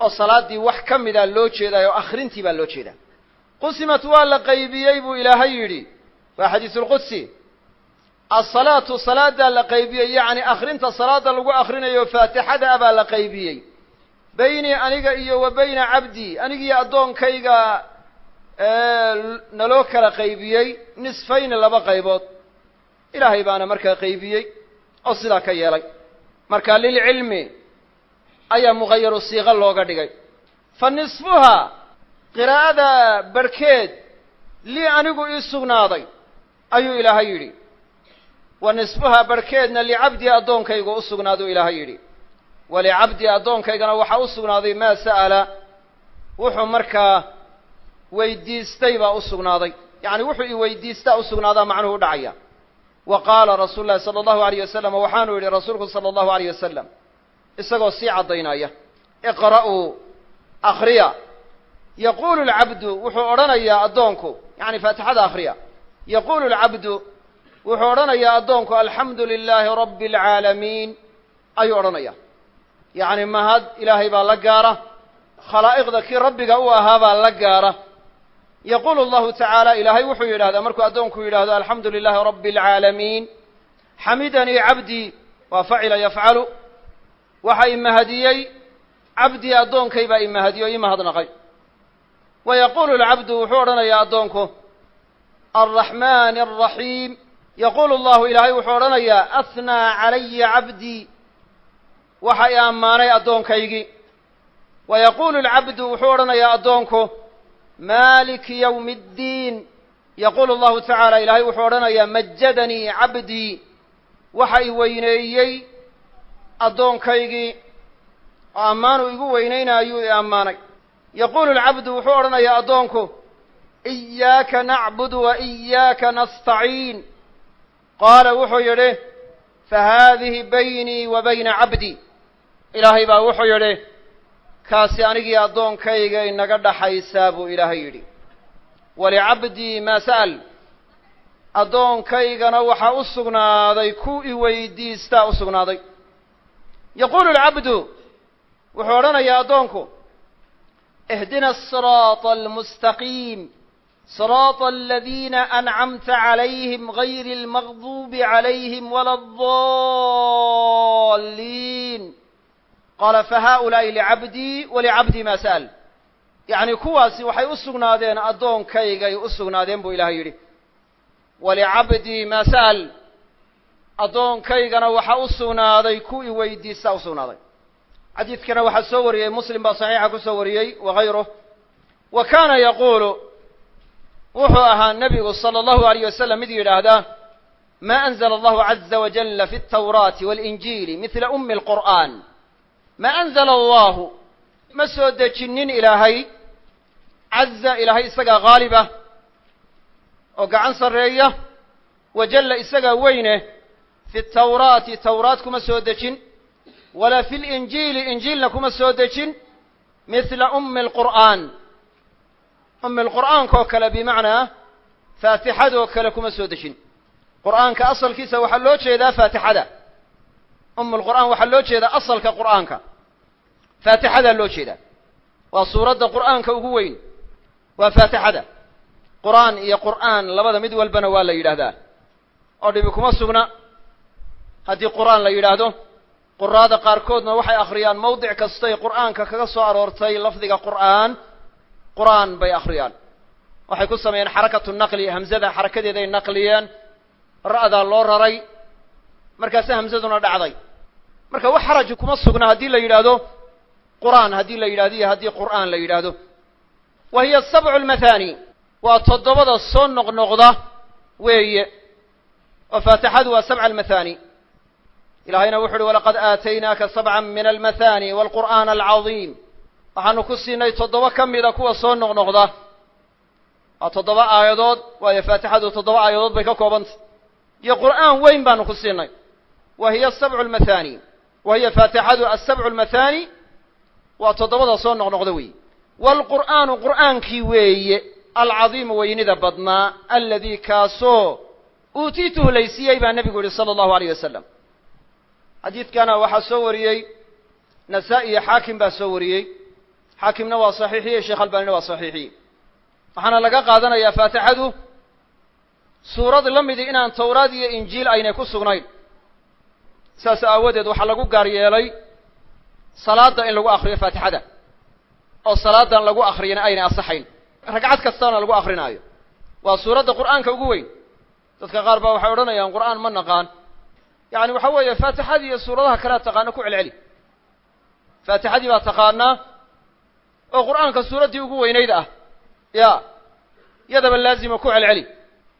oo salaaddii wax ka midaa loo jeedaay oo akhrintii baa loo jeedaa. Qusimat waa la qaybiyey buu ilaahay yidhi waa xadiisu lqudsi asalaatu salaadaa la qaybiyey yacni akhrinta salaada lagu akhrinayo faatixada a baa la qaybiyey. Beynii aniga iyo wa bayna cabdii anigiyo addoonkayga naloo kala qaybiyey nisfayni laba qaybood. Ilaahay baana markaa qaybiyey oo sidaa ka yeelay. Marka lilcilmi ayaa mugayaru siiqa looga dhigay. Fa nisfuhaa qiraa'ada barhkeed lii anigu ii sugnaaday ayuu ilaahay yidhi wa nisfuhaa barhkeedna licabdii addoonkaygu u sugnaaduu ilaahay yidhi. Walicabdii addoonkaygana waxaa u sugnaaday maa sa'ala wuxuu markaa weydiistay baa u sugnaaday. Yacni wuxuu i weydiistaa u sugnaadaa macnuhu u dhacaya. Wa qaala rasuulu llahi sala allahu alayh wasalam waxaanu yidhi rasuulku sala allahu alayh wasalam isagoo sii caddaynaya iqra'uu akhriya. Yaquulu lcabdu wuxuu odhanayaa addoonku yacni faatixada akhriya. Yaquulu lcabdu wuxuu odhanayaa addoonku alxamdu lilaahi rabbi alcaalamiin ayuu odhanaya yacni mahad ilaahay baa la gaara khalaa'iqda kii rabbiga u ahaa baa la gaara. Yaquulu allahu tacaala ilaahay wuxuu yidhahdaa markuu addoonku yidhaahdo alxamdu lilaahi rabbi alcaalamiin xamidanii cabdii waa facila yafcalu. Waxa imahadiyey cabdii addoonkay baa imahadiye o ii mahadnaqay wa yaquulu lcabdu wuxuu odhanayaa addoonku alraxmaani alraxiim yaquulu allahu ilaahay wuxuu odhanayaa ahnaa calaya cabdii waxa i ammaanay addoonkaygii wa yaquulu lcabdu wuxuu odhanayaa addoonku maaliki yowmi ddiin yaquulu allahu tacaala ilaahay wuxuu odhanayaa majadanii cabdii waxa i weyneeyey addoonkaygii oo ammaanuu igu weynaynayuu i ammaanay yaquulu lcabdu wuxuu odhanayaa addoonku iyaaka nacbudu wa iyaaka nastaciin qaala wuxuu yidhi fa haadihi baynii wa bayna cabdii ilaahay baa wuxuu yidhi kaasi anigii addoonkayga inaga dhaxaysaa buu ilaahay yidhi. Walicabdii maa sa'al. Addoonkaygana waxaa u sugnaaday ku i weydiistaa u sugnaaday. Yaquulu lcabdu wuxuu odhanayaa addoonku ihdina asiraata almustaqiim siraata aladiina ancamta calayhim gayri almaqduubi calayhim wala adaliin qaala fa haa'ulaa'i licabdii walicabdii maa sa'al yacni kuwaasi waxay u sugnaadeen addoonkaygay u sugnaadeen buu ilahay yidhi walicabdii maa sa'al addoonkaygana waxaa u sugnaaday ku i weydiistaa u sugnaaday xadiidkana waxaa soo wariyey muslim baa wuxuu ahaa nebigu sala allahu alayh wasalam mid yidhaahdaa ma anzla allahu caza wajalla fi altawraati walinjiili midla ummi alqur'aan ma anzla allahu ma soo dejinin ilaahay? Caza ilaahay isagaa haalib ah oo gacan sarreeya? Wajalla isagaa weyne? Fi tawraati tawraat kuma soo dejin? Walaa fi linjiili injiilna kuma soo dejin? Mithla ummi alqur'aan ummi alqur'aankaoo kale bimacnaa faatixadoo kale kuma soo dejin qur'aanka asalkiisa waxaa loo jeedaa faatixada umm lqur'aan waxaa loo jeedaa asalka qur'aanka faatixadaa loo jeedaa waa suuradda qur'aanka ugu weyn waa faatixada qur'aan iyo qur'aan labada mid walbana waa la yidhaahdaa oo dhibi kuma sugna haddii qur'aan la yidhaahdo quraada qaarkoodna waxay akhriyaan mawdic kastay qur'aanka kaga soo aroortay lafdiga qur'aan qur'aan bay akhriyaan. Waxay ku sameeyeen xarakatu naqli hamzada xarakadeeday naqliyeen. Ra'daa loo raray. Markaase hamsaduna dhacday. Marka wax xaraji kuma sugna haddii la yidhaahdo qur'aan haddii la yidhahdo iyo haddii qur'aan la yidhaahdo. Wa hiya sabcu almathani waa toddobada soo noqnoqda weeye. Oo waa sabca almathani ilahayna wuxu uhi walaqad aataynaaka sabcan min almathani walqur'aana alcadiim waxaanu ku siinay toddoba ka mida kuwa soo noqnoqda. Waa toddoba aayadood waayo faatixadu toddoba aayadood bay ka koobantay. Iyo qur'aan weyn baanu ku siinay. Wa hiya asabcu almathani wa hiya faatixadu asabcu almathani waa toddobada soo noqnoqda weeye. Waalqur'aanu qur'aankii weeye alcadiimu weynida badnaa aladii kaasoo uutiituhu laysiiyey baa nebigu yihi sala allahu alayh wasalam xadiidkana waxaa soo wariyey nasaa-i iyo xaakim baa soo wariyey xaakimna waa saxiixiyey sheekh albaanina waa saxiixiyey waxaana laga qaadanayaa faatixadu suurad la midi inaan towraad iyo injiil aynay ku sugnayn. Saas aawadeed waxaa lagu gaar yeelay salaadda in lagu akriyo faatixada oo salaadan lagu akriyana aynay asaxayn. Ragcad kastana lagu akrinaayo waa suuradda qur'aanka ugu weyn. Dadka qaar baa waxay odhanayaan qur'aan ma naqaan. Yacni waxa weeye faatixadii iyo suuradaha kalea taqaana ku celceli. Faatixadii baa taqaanaa oo qur'aanka suuraddii ugu weynayd ah ya yadaba laazima ku celceli.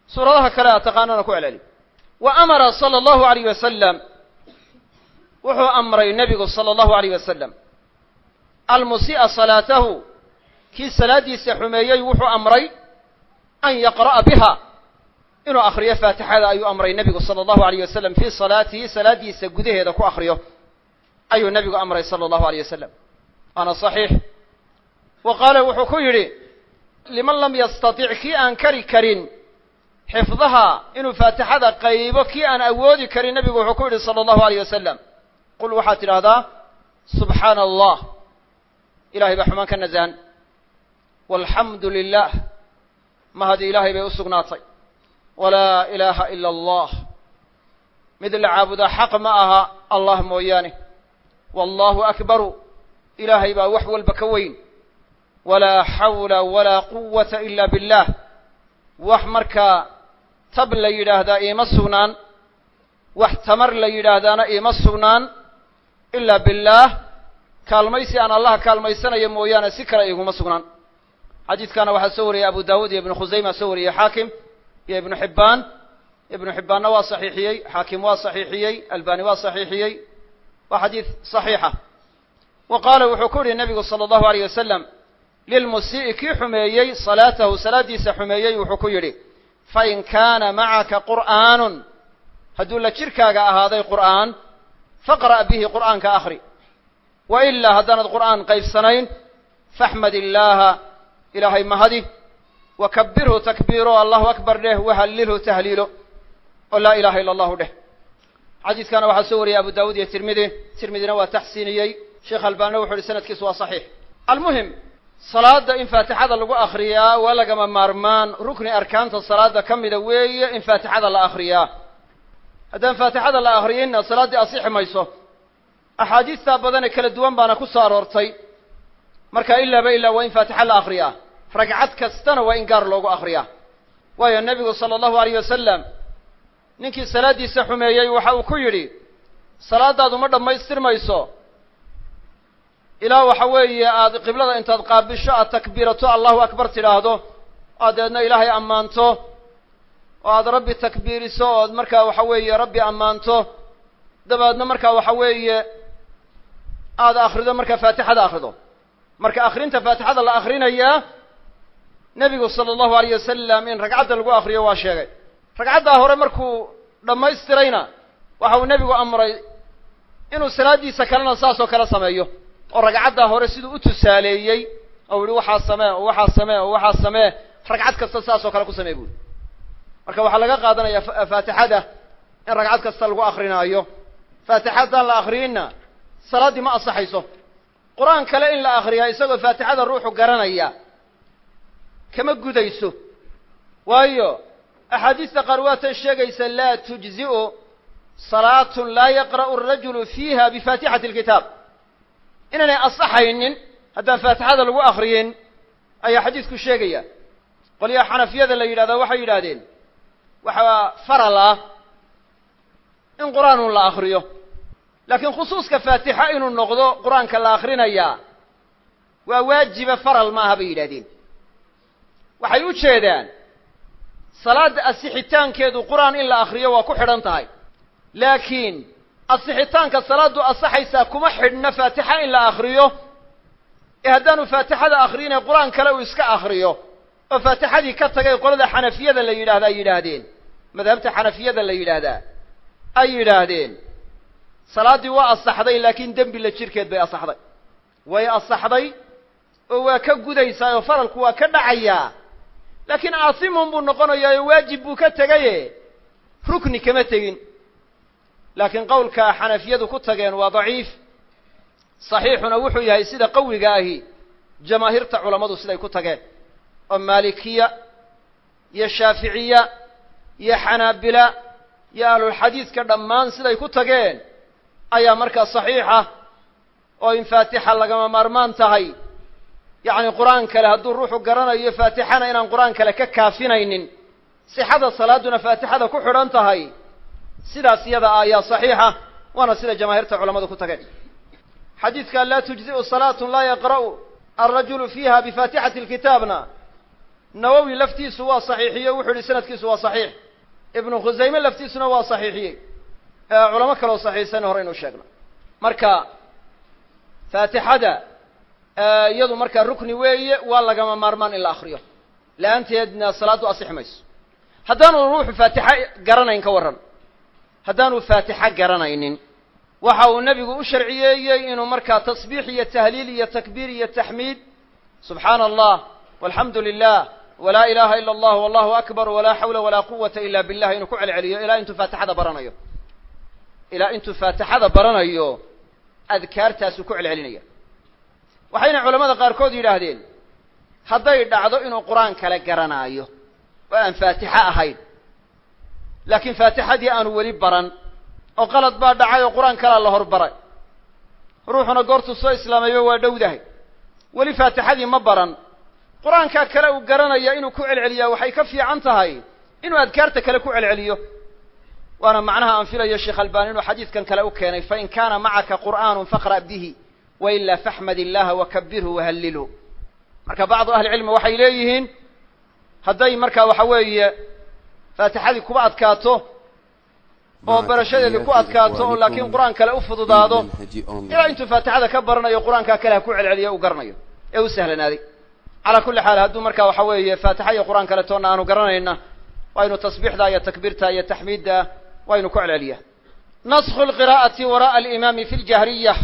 Suuradaha kale a taqaanana ku celceli. Wa amara sala allahu alayh wasalam wuxuu amray nebigu sala allahu alayh wasalam almusii'a salaatahu kii salaaddiisa xumeeyey wuxuu amray an yaqra'a biha. Inuu akriyo faatixada ayuu amray nebigu sala allahu alayh wasalam fii salaatihi salaaddiisa gudaheeda ku akriyo ayuu nebigu amray sala allahu alayh wasalam waana saxiix wa qaala wuxuu ku yidhi liman lam yastatic kii aan kari karin xifdaha inuu faatixada qaybo kii aan awoodi karin nebigu wuxuu ku yidhi sala allahu alayh wasalam qul waxaad tidhaahdaa subxaana allah ilahay baa xumaan ka nasahan walxamdu lilah mahadi ilaahay bay u sugnaatay. Walaa ilaaha ila allah mid la caabudaa xaq ma aha allah mooyaane. Wallahu akbaru. Ilaahay baa wax walba ka weyn walaa xawla walaa quwata ila billah wax markaa tab la yidhaahdaa iima sugnaan wax tamar la yidhaahdaana iima sugnaan ilaa billaah kaalmaysi aan allaha kaalmaysanayo mooyaane si kale iguma sugnaan xadiidkana waxaa soo wariyey abu daawud iyo ibnu khusayma soo wariyey xaakim iyo ibnu xibbaan ibnu xibbaanna waa saxiixiyey xaakim waa saxiixiyey albani waa saxiixiyey waa xadiid saxiixa wa qaala wuxuu ku yihi nebigu sala allahu alayh wasalam lilmusii'i kii xumeeyey salaatahu salaaddiisa xumeeyey wuxuu ku yidhi fain kaana macaka qur'aanun hadduu la jirkaaga ahaaday qur'aan faqra' bihi qur'aanka akhri wa ilaa haddaanad qur'aan qaybsanayn faxmad illaaha ilaahay mahadi wa kabirhu takbiiro allahu akbar dheh wahallilhu tahliilo oo laa ilaha illa allahu dheh xadiidkana waxaa soo wariyey abu daawud iyo tirmidi tirmidina waa taxsiiniyey sheekh albaanina wuxu uhi sanadkiisu waa saxiix almuhim salaada in faatixada lagu akriyaa waa lagama maarmaan. Rukni arkaanta salaada ka mida weeye in faatixada la akriyaa haddaan faatixada la akriyinna salaaddii asixi mayso axaadiistaa badanee kala duwan baana ku soo aroortay. Marka ilaaba ilaa waa in faatixa la akriyaa ragcad kastana waa in gaar loogu akriyaa waayo nebigu sala allahu alayh wasalam ninkii salaaddiisa xumeeyey waxa uu ku yidhi salaadaadu ma dhammaystirmayso ilaa waxa weeye aada qiblada intaad qaabisho aad takbiirato allahu akbar tidhaahdo aad deedna ilaahay ammaanto oo aad rabbi takbiiriso ood markaa waxa weeye rabbi ammaanto dabeedna markaa waxa weeye aada akrido markaa faatixada akrido marka akrinta faatixada la akrinayaa nebigu sala allahu alayh wasalam in ragcadda lagu akriyo waa sheegay. Ragcaddaa hore markuu dhammaystirayna waxa uu nebigu amray inuu salaaddiisa kalena saas oo kale sameeyo oo ragcaddaa hore siduu u tusaaleeyey oo yihi waxaa samee oo waxaa samee oo waxaa samee. Ragcad kasta saas oo kale ku samee buuri marka waxaa laga qaadanaya faatixada in ragcad kasta lagu akrinaayo. Faatixa haddaan la akriyinna salaaddii ma ansaxayso. Qur'aan kale in la akriyaa isagoo faatixada ruuxu garanaya kama gudayso. Waayo axaadiista qaar waatay sheegaysa laa tujzi'u salaatun laa yaqra'u arajulu fiiha bifaatixati alkitaab inaanay ansaxaynin haddaan faatixada lagu akriyin ayaa xadiidku sheegaya. Qolyaha xanafiyada la yidhahdaa waxay yidhaahdeen waxaa faral ah in qur'aanun la akriyo laakiin khusuuska faatixa inuu noqdo qur'aanka la akrinayaa waa waajiba faral maaha bay yidhahdeen waxay u jeedaan salaadda asixitaankeedu qur'aan in la akriyo waa ku xidhan tahay. Laakiin asixitaanka salaaddu asaxaysaa kuma xidhna faatixa in la akriyo ee haddaanu faatixada akriyinay qur'aan kale uu iska akriyo oo faatixadii ka tagay qolada xanafiyada la yidhahda ay yidhaahdeen. madhabta xanafiyada la yidhaahdaa ay yidhaahdeen. salaaddii waa asaxday laakiin dembi la jirkeed bay asaxday. way asaxday oo waa ka gudaysaa oo faralku waa ka dhacayaa. laakiin aasimun buu noqonayaa oo waajib buu ka tegaye rukni kama tegin laakiin qowlka xanafiyadu ku tageen waa daciif. Saxiixuna wuxuu yahay sida qawiga ahi jamaahiirta culammadu siday ku tageen. Oo maalikiya iyo shaaficiya iyo xanaabila iyo ahlulxadiidka dhammaan siday ku tageen. Ayaa markaa saxiixa oo in faatixa lagama maarmaan tahay. Yacni qur'aan kale hadduu ruuxu garanayo faatixana inaan qur'aan kale ka kaafinaynin. Sixada salaaduna faatixada ku xidhan tahay sidaas iyada ah ayaa saxiixa waana sida jamaahiirta culamadu ku tageen. Xadiidka laa tujzi'u salaatun laa yaqra'u alrajulu fiiha bifaatixati lkitaabna. Nawowi laftiisu waa saxiixiye wuxuu yihi sanadkiisu waa saxiix. Ibnu khusayme laftiisuna waa saxiixiyey culamo kaloo saxiixsan horeynu sheegna. Marka faatixada iyadu markaa rukni weeye waa lagama maarmaan in la akriyo la'aanteedna salaaddu mayso haddaanu ruuxu faatixa garanayn ka warran haddaanu faatixa garanaynin. Waxa uu nebigu u sharciyeeyey inuu markaa tasbiix iyo tahliil iyo takbiir iyo taxmiid subxaana allah walxamdu lilah walaa ilaha ila allah wallahu akbar walaa xawla walaa quwata ila billah inuu ku celceliyo ilaa intuu faatixada baranayo. Ilaa intuu faatixada baranayo adkaartaasuu ku celcelinaya. Waxayna culamada qaarkood yidhaahdeen hadday dhacdo inuu qur'aan kale garanaayo oo aan faatixo ahayn laakiin faatixadii aanu weli baran oo qalad baa dhacay oo qur'aan kalea la horbaray. Ruuxuna goortuu soo islaamayba waa dhowdahay. Weli faatixadii ma baran. Qur'aankaa kale uu garanaya inuu ku celceliyaa waxay ka fiican tahay inuu adkaarta kale ku celceliyo. Waana macnaha aan filayo sheekh albani inuu xadiidkan kale u keenay fain kaana macaka qur'aanu faqra' bihi wailaa faxmad illaha wakabirhu wahallilhu marka bacdu ahli cilmi waxay leeyihiin hadday markaa waxa weeye faatixadii kuba adkaato oo barashadeedii ku adkaato oo laakiin qur'aan kale u fududaado ilaa intuu faatixada ka baranayo qur'aankaa kale ha ku celceliyo u garanayo ee u sahlanaaday calaa kulli xaal hadduu marka waxa weeye faatixa iyo qur'aan kale toonna aanu garanayna waynu tasbiixda iyo takbiirta iyo taxmiidda waynu ku celceliyaa naskhu lqiraa'ati wara'a alimaami fi ljahriya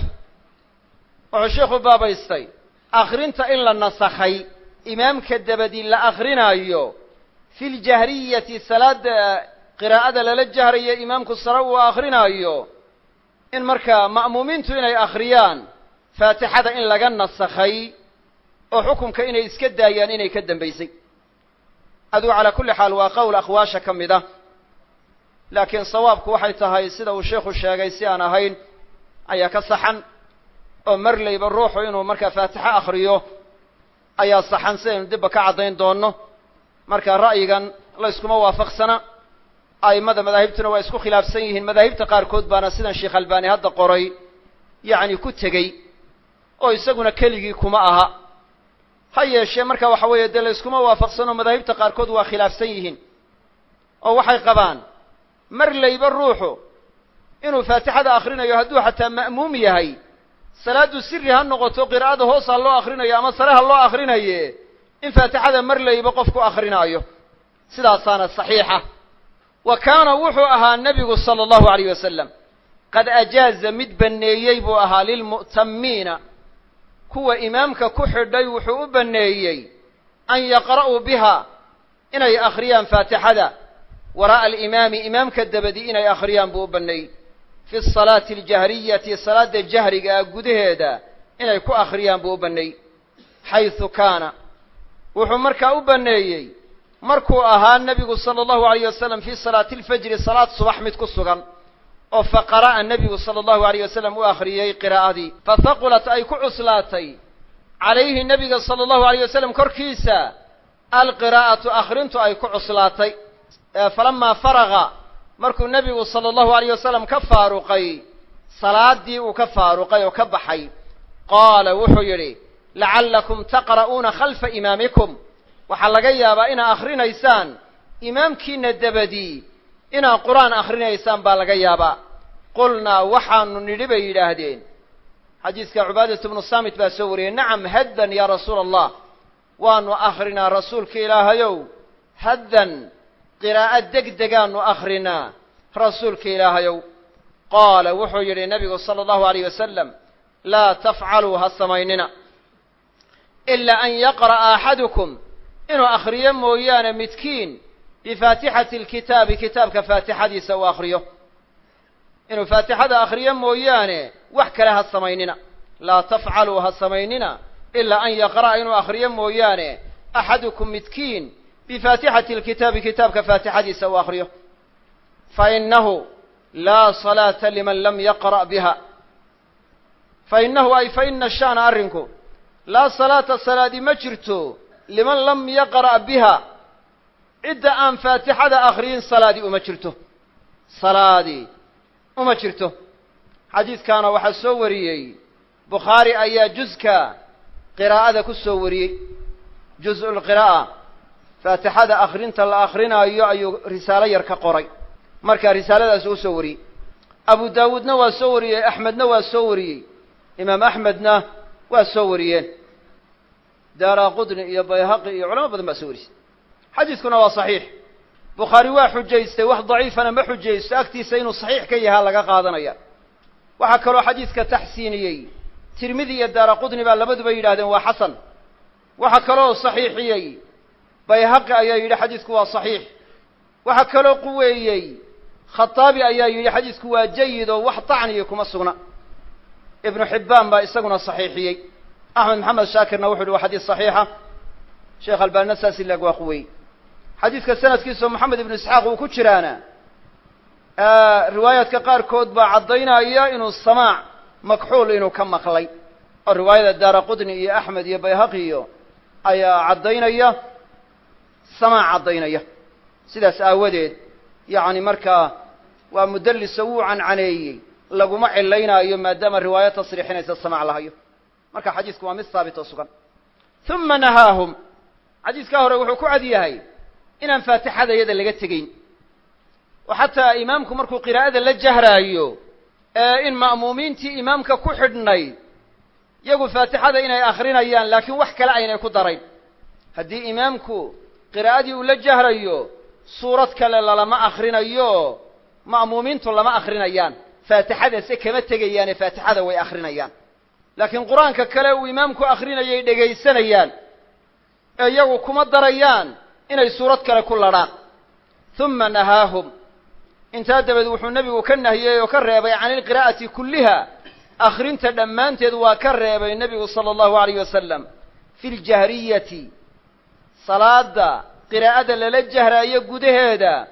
wuxuu sheikhu baabaystay akrinta in la nasakhay imaamka dabadi la akrinaayo fi ljahriyati salaada qiraa'ada lala jahrayo imaamku sare uu akrinaayo in markaa ma'muumiintu inay akhriyaan faatixada in laga nasakhay oo xukunka inay iska daayaan inay ka dambaysay. Aduu calaa kulli xaal waa qowl akhwaasha ka mid ah. Laakiin sawaabku waxay tahay sida uu sheikhu sheegay si aan ahayn ayaa ka saxan oo marlayba ruuxu inuu markaa faatixo akriyo ayaa saxan sidaynu dibba ka caddayn doonno marka ra'yigan la yskuma waafaqsana. A'immada madaahibtuna waa isku khilaafsan yihiin. Madaahibta qaarkood baana sidan sheekh albani hadda qoray yacni ku tegey oo isaguna keligii kuma aha. Ha yeeshee marka waxa weeye dee la yskuma waafaqsano madaahibta qaarkood waa khilaafsan yihiin oo waxay qabaan marlayba ruuxu inuu faatixada akrinayo hadduu xataa ma'muum yahay salaaddu siri ha noqoto qiraa'ada hoos ha loo akrinayo ama sare ha loo akrinaye in faatixada marlayba qofku akrinaayo sidaasaana saxiixa. Wa kaana wuxuu ahaa nebigu sala allahu alayh wasalam qad ajaaza mid banneeyey buu ahaa lilmu'tamiina kuwa imaamka ku xidhay wuxuu u banneeyey an yaqra'uu biha inay akhriyaan faatixada. Waraa'a alimaami imaamka dabadi inay akhriyaan buu u banneeyey. Fi salaati aljahriyati salaada jahriga ah gudaheeda inay ku akhriyaan buu u banneeyey. Xaysu kaana wuxuu markaa u banneeyey markuu ahaa nebigu sala allahu alayh wasalam fii salaati alfajri salaad subax mid ku sugan oo faqara'a nebigu sala allahu alayh wasalam u akhriyey qiraa'adii. Fahaqulat ay ku cuslaatay calayhi nebiga sala allahu alayh wasalam korkiisa alqiraa'atu akhrintu ay ku cuslaatay. Falamaa faraga markuu nebigu sala allahu alayh wasalam ka faaruqay salaadii uu ka faaruqay oo ka baxay qaala wuxuu yidhi lacallakum taqra'uuna khalfa imaamikum waxaa laga yaabaa inaa akhrinaysaan imaamkiina dabadii inaad qur'aan akhrinaysaan baa laga yaabaa qulnaa waxaanu nidhi bay yidhaahdeen xadiiska cubaadatu bnu saamit baa soo wariyey nacam haddan yaa rasuula allah waanu akhrinaa rasuulka ilaahayow haddan qiraa'o deg degaanu akhrinaa rasuulka ilaahayow qaala wuxuu yidhi nebigu sala allahu alayh wasalam laa tafcaluu ha samaynina ilaa an yaqra'a axadukum inuu akhriyo mooyaane midkiin bifaatixati alkitaabi kitaabka faatixadiisa uu akhriyo inuu faatixada akhriyo mooyaane wax kale ha samaynina laa tafcaluu ha samaynina ilaa an yaqra'a inuu akhriyo mooyaane axadukum midkiin bifaatixati alkitaabi kitaabka faatixadiisa uu akhriyo fa innahu laa salaata liman lam yaqra' biha fa innahu ay fa shaana arrinku laa salaata salaadi ma jirto liman lam yaqra' biha. Cidda aan faatixada akhriyin salaadii uma jirto. Salaadii uma jirto. Xadiidkaana waxaa soo wariyey. Bukhaari ayaa juska qiraa'ada ku soo wariyey. Juz-u lqiraa'a faatixada akhrinta la akrinaayo ayuu risaalo yar ka qoray. Markaa risaaladaas u soo wariyey. Abu daawuudna waa soo wariyey axmedna waa soo wariyey. Imaam axmedna waa soo wariyeen. Daara qudni iyo bayhaqi iyo culamo badan baa soo warisay xadiiskuna waa saxiix. Bukhaari waa xujaystay wax daciifana ma xujaysto. Agtiisa inuu saxiix ka yahaa laga qaadanaya. Waxaa kaloo xadiidka taxsiiniyey. Tirmidi iyo daara qudni baa labaduba yidhahdeen waa xasan. Waxaa kaloo saxiixiyey. Bayhaqi ayaa yidhi xadiidku waa saxiix. Waxaa kaloo quweeyey. Khataabi ayaa yidhi xadiidku waa jayid oo wax tacniya kuma sugna ibnu xibbaan baa isaguna saxiixiyey. Axmed maxamed shaakirna wuxu uhi waa xadiis saxiixa. Sheekh albaanina saas ilaag waa quweeyey xadiidka sanadkiisao moxamed ibnu isxaaq uu ku jiraana riwaayaadka qaarkood baa caddaynaya inuu samaac makxuul inuu ka maqlay. Oo riwaayada daara qudni iyo axmed iyo bayhaqi iyo ayaa caddaynaya samaac caddaynaya. Sidaas aawadeed yacni markaa waa mudallisa wuu cancaneeyey laguma cilaynaayo maadaama riwaayo tasriixinaysa samaac lahayo marka xadiisku waa mid haabit oo sugan. Uma nahaahum. Xadiiskaa hore wuxuu ku cad yahay inaan faatixada iyada laga tegeyn oo xataa imaamku markuu qiraa'ada la jahraayo ee in ma'muumiintii imaamka ku xidhnayd yagu faatixada inay akrinayaan laakiin wax kale aynay ku darayn. Haddii imaamku qiraa'adii uu la jahrayo suurad kale lalama akrinayo ma'muumiintu lama akrinayaan faatixadase kama tegayaane faatixada way akrinayaan laakiin qur'aanka kale uu imaamku akrinayay dhegaysanayaan ee iyagu kuma darayaan inay suurad kale ku ladhaan uma nahaahum. Intaa dabadeed wuxuu nebigu ka nahiyey oo ka reebay can ilqiraa'ati kulliha. Akrinta dhammaanteed waa ka reebay nebigu sala allahu alayh wasalam fi ljahriyati salaada qiraa'ada lala jahraayo gudaheeda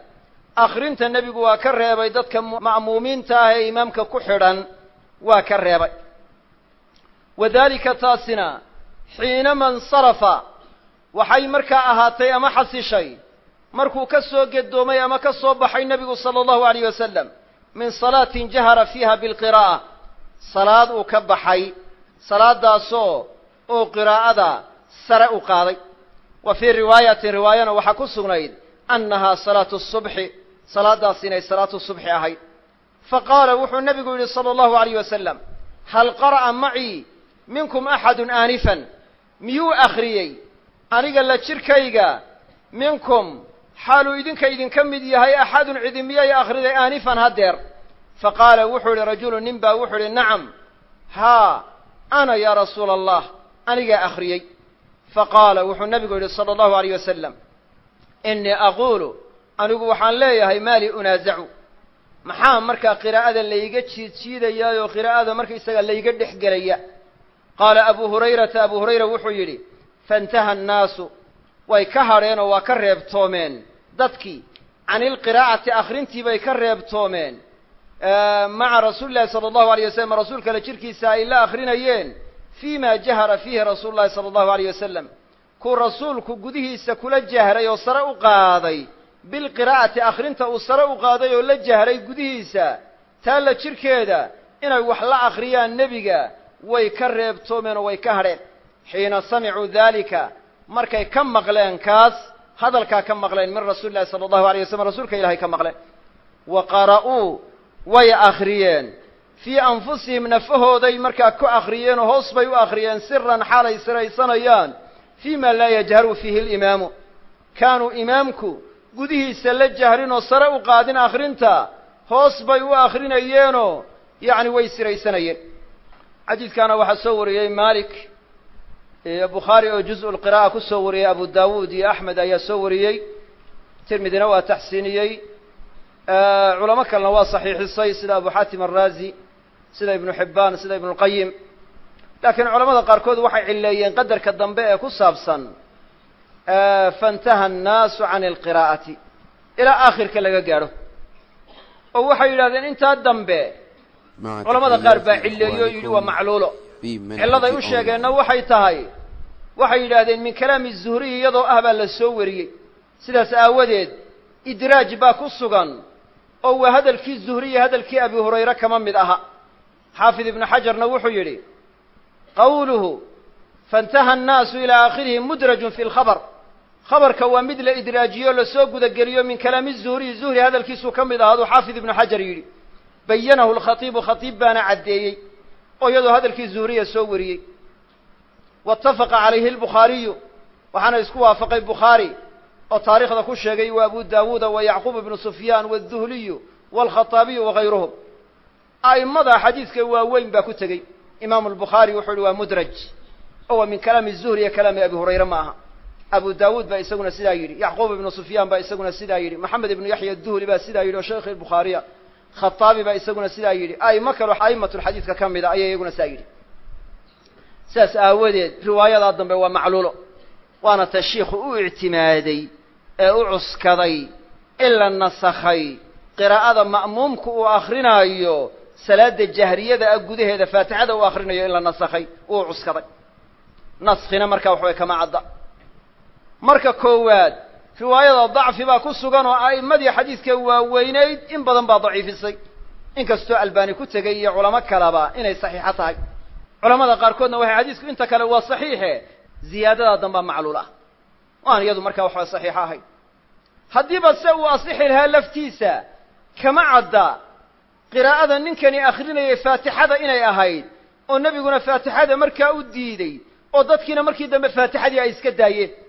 akrinta nebigu waa ka reebay dadka ma'muumiinta ah ee imaamka ku xidhan waa ka reebay. Wadalika taasina xiinama insarafa waxay markaa ahaatay ama xasishay markuu ka soo gedoomay ama ka soo baxay nebigu sala allahu alayh wasalam min salaatin jahara fiiha bilqiraa'a. Salaad uu ka baxay salaadaasoo oo qiraa'ada sare u qaaday. Wa fii riwaayatin riwaayana waxaa ku sugnayd annahaa salaatu subxi salaadaas inay salaatu subxi ahayd. Fa qaala wuxuu nebigu yidhi sala allahu alayh wasalam hal qara'a macii minkum axadun aanifan? Miyuu akhriyey? Aniga la jirkayga minkum xaaluu idinka idinka mid yahay axadun cidi miyay akhriday aanifan haddeer fa qaala wuxuu idhi rajulu nin baa wuxuu idhi nacam haa ana yaa rasuula allah anigaa akhriyey. Fa qaala wuxuu nebigu yidhi sala allahu alayh wasalam innii aquulu anigu waxaan leeyahay maali unaasacu maxaa markaa qiraa'ada layga jiid jiidayaayoo qiraa'ada markaysaga layga dhex gelaya qaala abu hurayrata abu hurayra wuxuu yidhi faintaha annaasu way ka hadheen oo waa ka reebtoomeen. Dadkii can ilqiraa'ati akhrintii bay ka reebtoomeen. Maca rasuuli llahi sala allahu alayh wasalam rasuulkale jirkiisa ay la akrinayeen fii ma jahara fiihi rasuulu llahi sala allahu alayh wasalam kuu rasuulku gudihiisa kula jahray oo sare u qaaday bilqiraa'ati akhrinta uu sare u qaaday oo la jahray gudihiisa taa la jirkeeda inay wax la akhriyaan nebiga way ka reebtoomeen oo way ka hadheen. Xiina samicuu daalika markay ka maqleen kaas hadalkaa ka maqleen min rasuuli llahi sala allahu alayh wasalam rasuulka ilahay ka maqleen. Wa qara'uu way akhriyeen. Fii anfusihim nafahooday markaa ku akhriyeen oo hoos bay u akhriyeen siran xaalay siraysanayaan fii ma laa yajharu fiihi alimaamu. Kaanuu imaamku gudihiisa la jahrin oo sare u qaadin akhrinta hoos bay u akhrinayeenoo yacni way siraysanayeen. Xadiidkaana waxaa soo wariyey malik iyo bukhaari oo juz lqira'a ku soo wariyey abu dawuud iyo axmed ayaa soo wariyey. Tirmidina waa taxsiiniyey. Culamo kalena waa saxiixisay sida abu xatim araazi sida ibnu xibbaan sida ibnu lqayim laakiin culamada qaarkood waxay cileeyeen qadarka dambe ee ku saabsan faintaha annaasu can alqiraa'ati ilaa aakhirka laga gaadho oo waxay yidhahdeen intaa dambe culamada qaar baa cileeyo o yidhi waa macluulo cilladay u sheegeenna waxay tahay waxay yidhaahdeen min kalaami zuhriy iyadoo ah baa la soo wariyey sidaas aawadeed idraaj baa ku sugan oo waa hadalkii zuhriya hadalkii abi hurayre kama mid aha xaafid ibnu xajarna wuxuu yidhi qawluhu faintaha annaasu ilaa aakhirihi mudrajun fi lkhabr khabarka waa mid la idraajiyo la soo gudageliyo min kalaami zuhriy zuhri hadalkiisuu ka mid ahaaduu xaafid ibnu xajar yidhi bayanahu lkhatiibu khatiib baana caddeeyey oo iyadoo hadalkii zuhriya soo wariyey. Waitafaqa calayhi lbukhaariyu waxaana isku waafaqay bukhaari oo taariikhda ku sheegay wa abu daawuuda wa yacquub ibnu sufyaan waduhliyu waalkhaaabiyu wagayruhum a'immada xadiidka waaweyn baa ku tegey imaamu albukhaari wuxuu yihi waa mudraj oo waa min kalaami zuhri iyo kalaami abi hurayre ma aha abu daawuud baa isaguna sidaa yidhi yacquub ibnu sufyaan baa isaguna sidaa yidhi maxamed ibnu yaxya duhli baa sidaa yidhi oo sheekhi bukhaariya khaaabi baa isaguna sidaa yidhi a'imo kaloo a'immatulxadiidka ka mid a ayaa iyaguna sidaa yidhi. Sidaas aawadeed riwaayadaa dambe waa macluulo waana ta shiikhu u ictimaaday ee u cuskaday in la nasakhay qiraa'ada ma'muumku uu akrinaayo salaada jahriyada ah gudaheeda faatixada uu akrinayo in la nasakhay uu cuskaday. Naskina markaa waxaway kama cadda marka koowaad riwaayada dacfi baa ku sugan oo a'immadii xadiidka waaweynayd in badan baa daciifisay. Inkastoo albaani ku tegay iyo culamo kaleba inay saxiixo tahay. Culamada qaarkoodna waxay xadiisku inta kale waa saxiixe ziyaadadaa dambaa macluul ah. Waan iyadu markaa waxba saxiixo ahayd haddiiba se uu asixi lahaa laftiisa kama cadda qiraa'ada ninkani akrinayay faatixada inay ahayd oo nebiguna faatixada markaa u diiday oo dadkiina markii dambe faatixadii ay iska daayeen. ee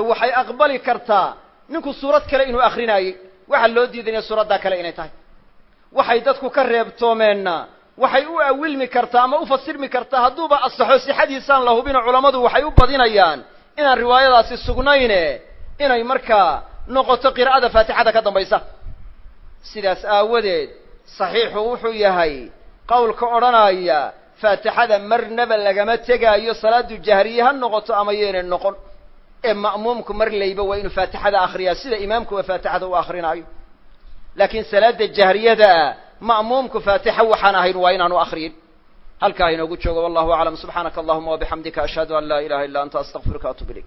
waxay aqbali kartaa ninku suurad kale inuu akrinaayey waxaa loo diidaya suuraddaa kale inay tahay. Waxay dadku ka reebtoomeenna waxay u awilmi kartaa ama u fasirmi kartaa hadduuba asaxo sixadiisaan la hubino culammadu waxay u badinayaan inaan riwaayadaasi sugnayne inay markaa noqoto qiraa'ada faatixada ka dambaysa. Sidaas aawadeed saxiixu wuxuu yahay qowlka odhanaya faatixada marnaba lagama tegaayo salaadu jahriye ha noqoto ama yeynay noqon ee ma'muumku mar layba waa inuu faatixada akriyaa sida imaamkuba faatixada u akrinaayo laakiin salaada jahriyadaah ma'muumku faatixa waxaan ahayn waa inaanu akriyin halkaa inoogu joogo wallahu aclam. Subxaanaka allahuma wabixamdika ashhadu an laa ilaha illa anta astaqfiruka atub ilayk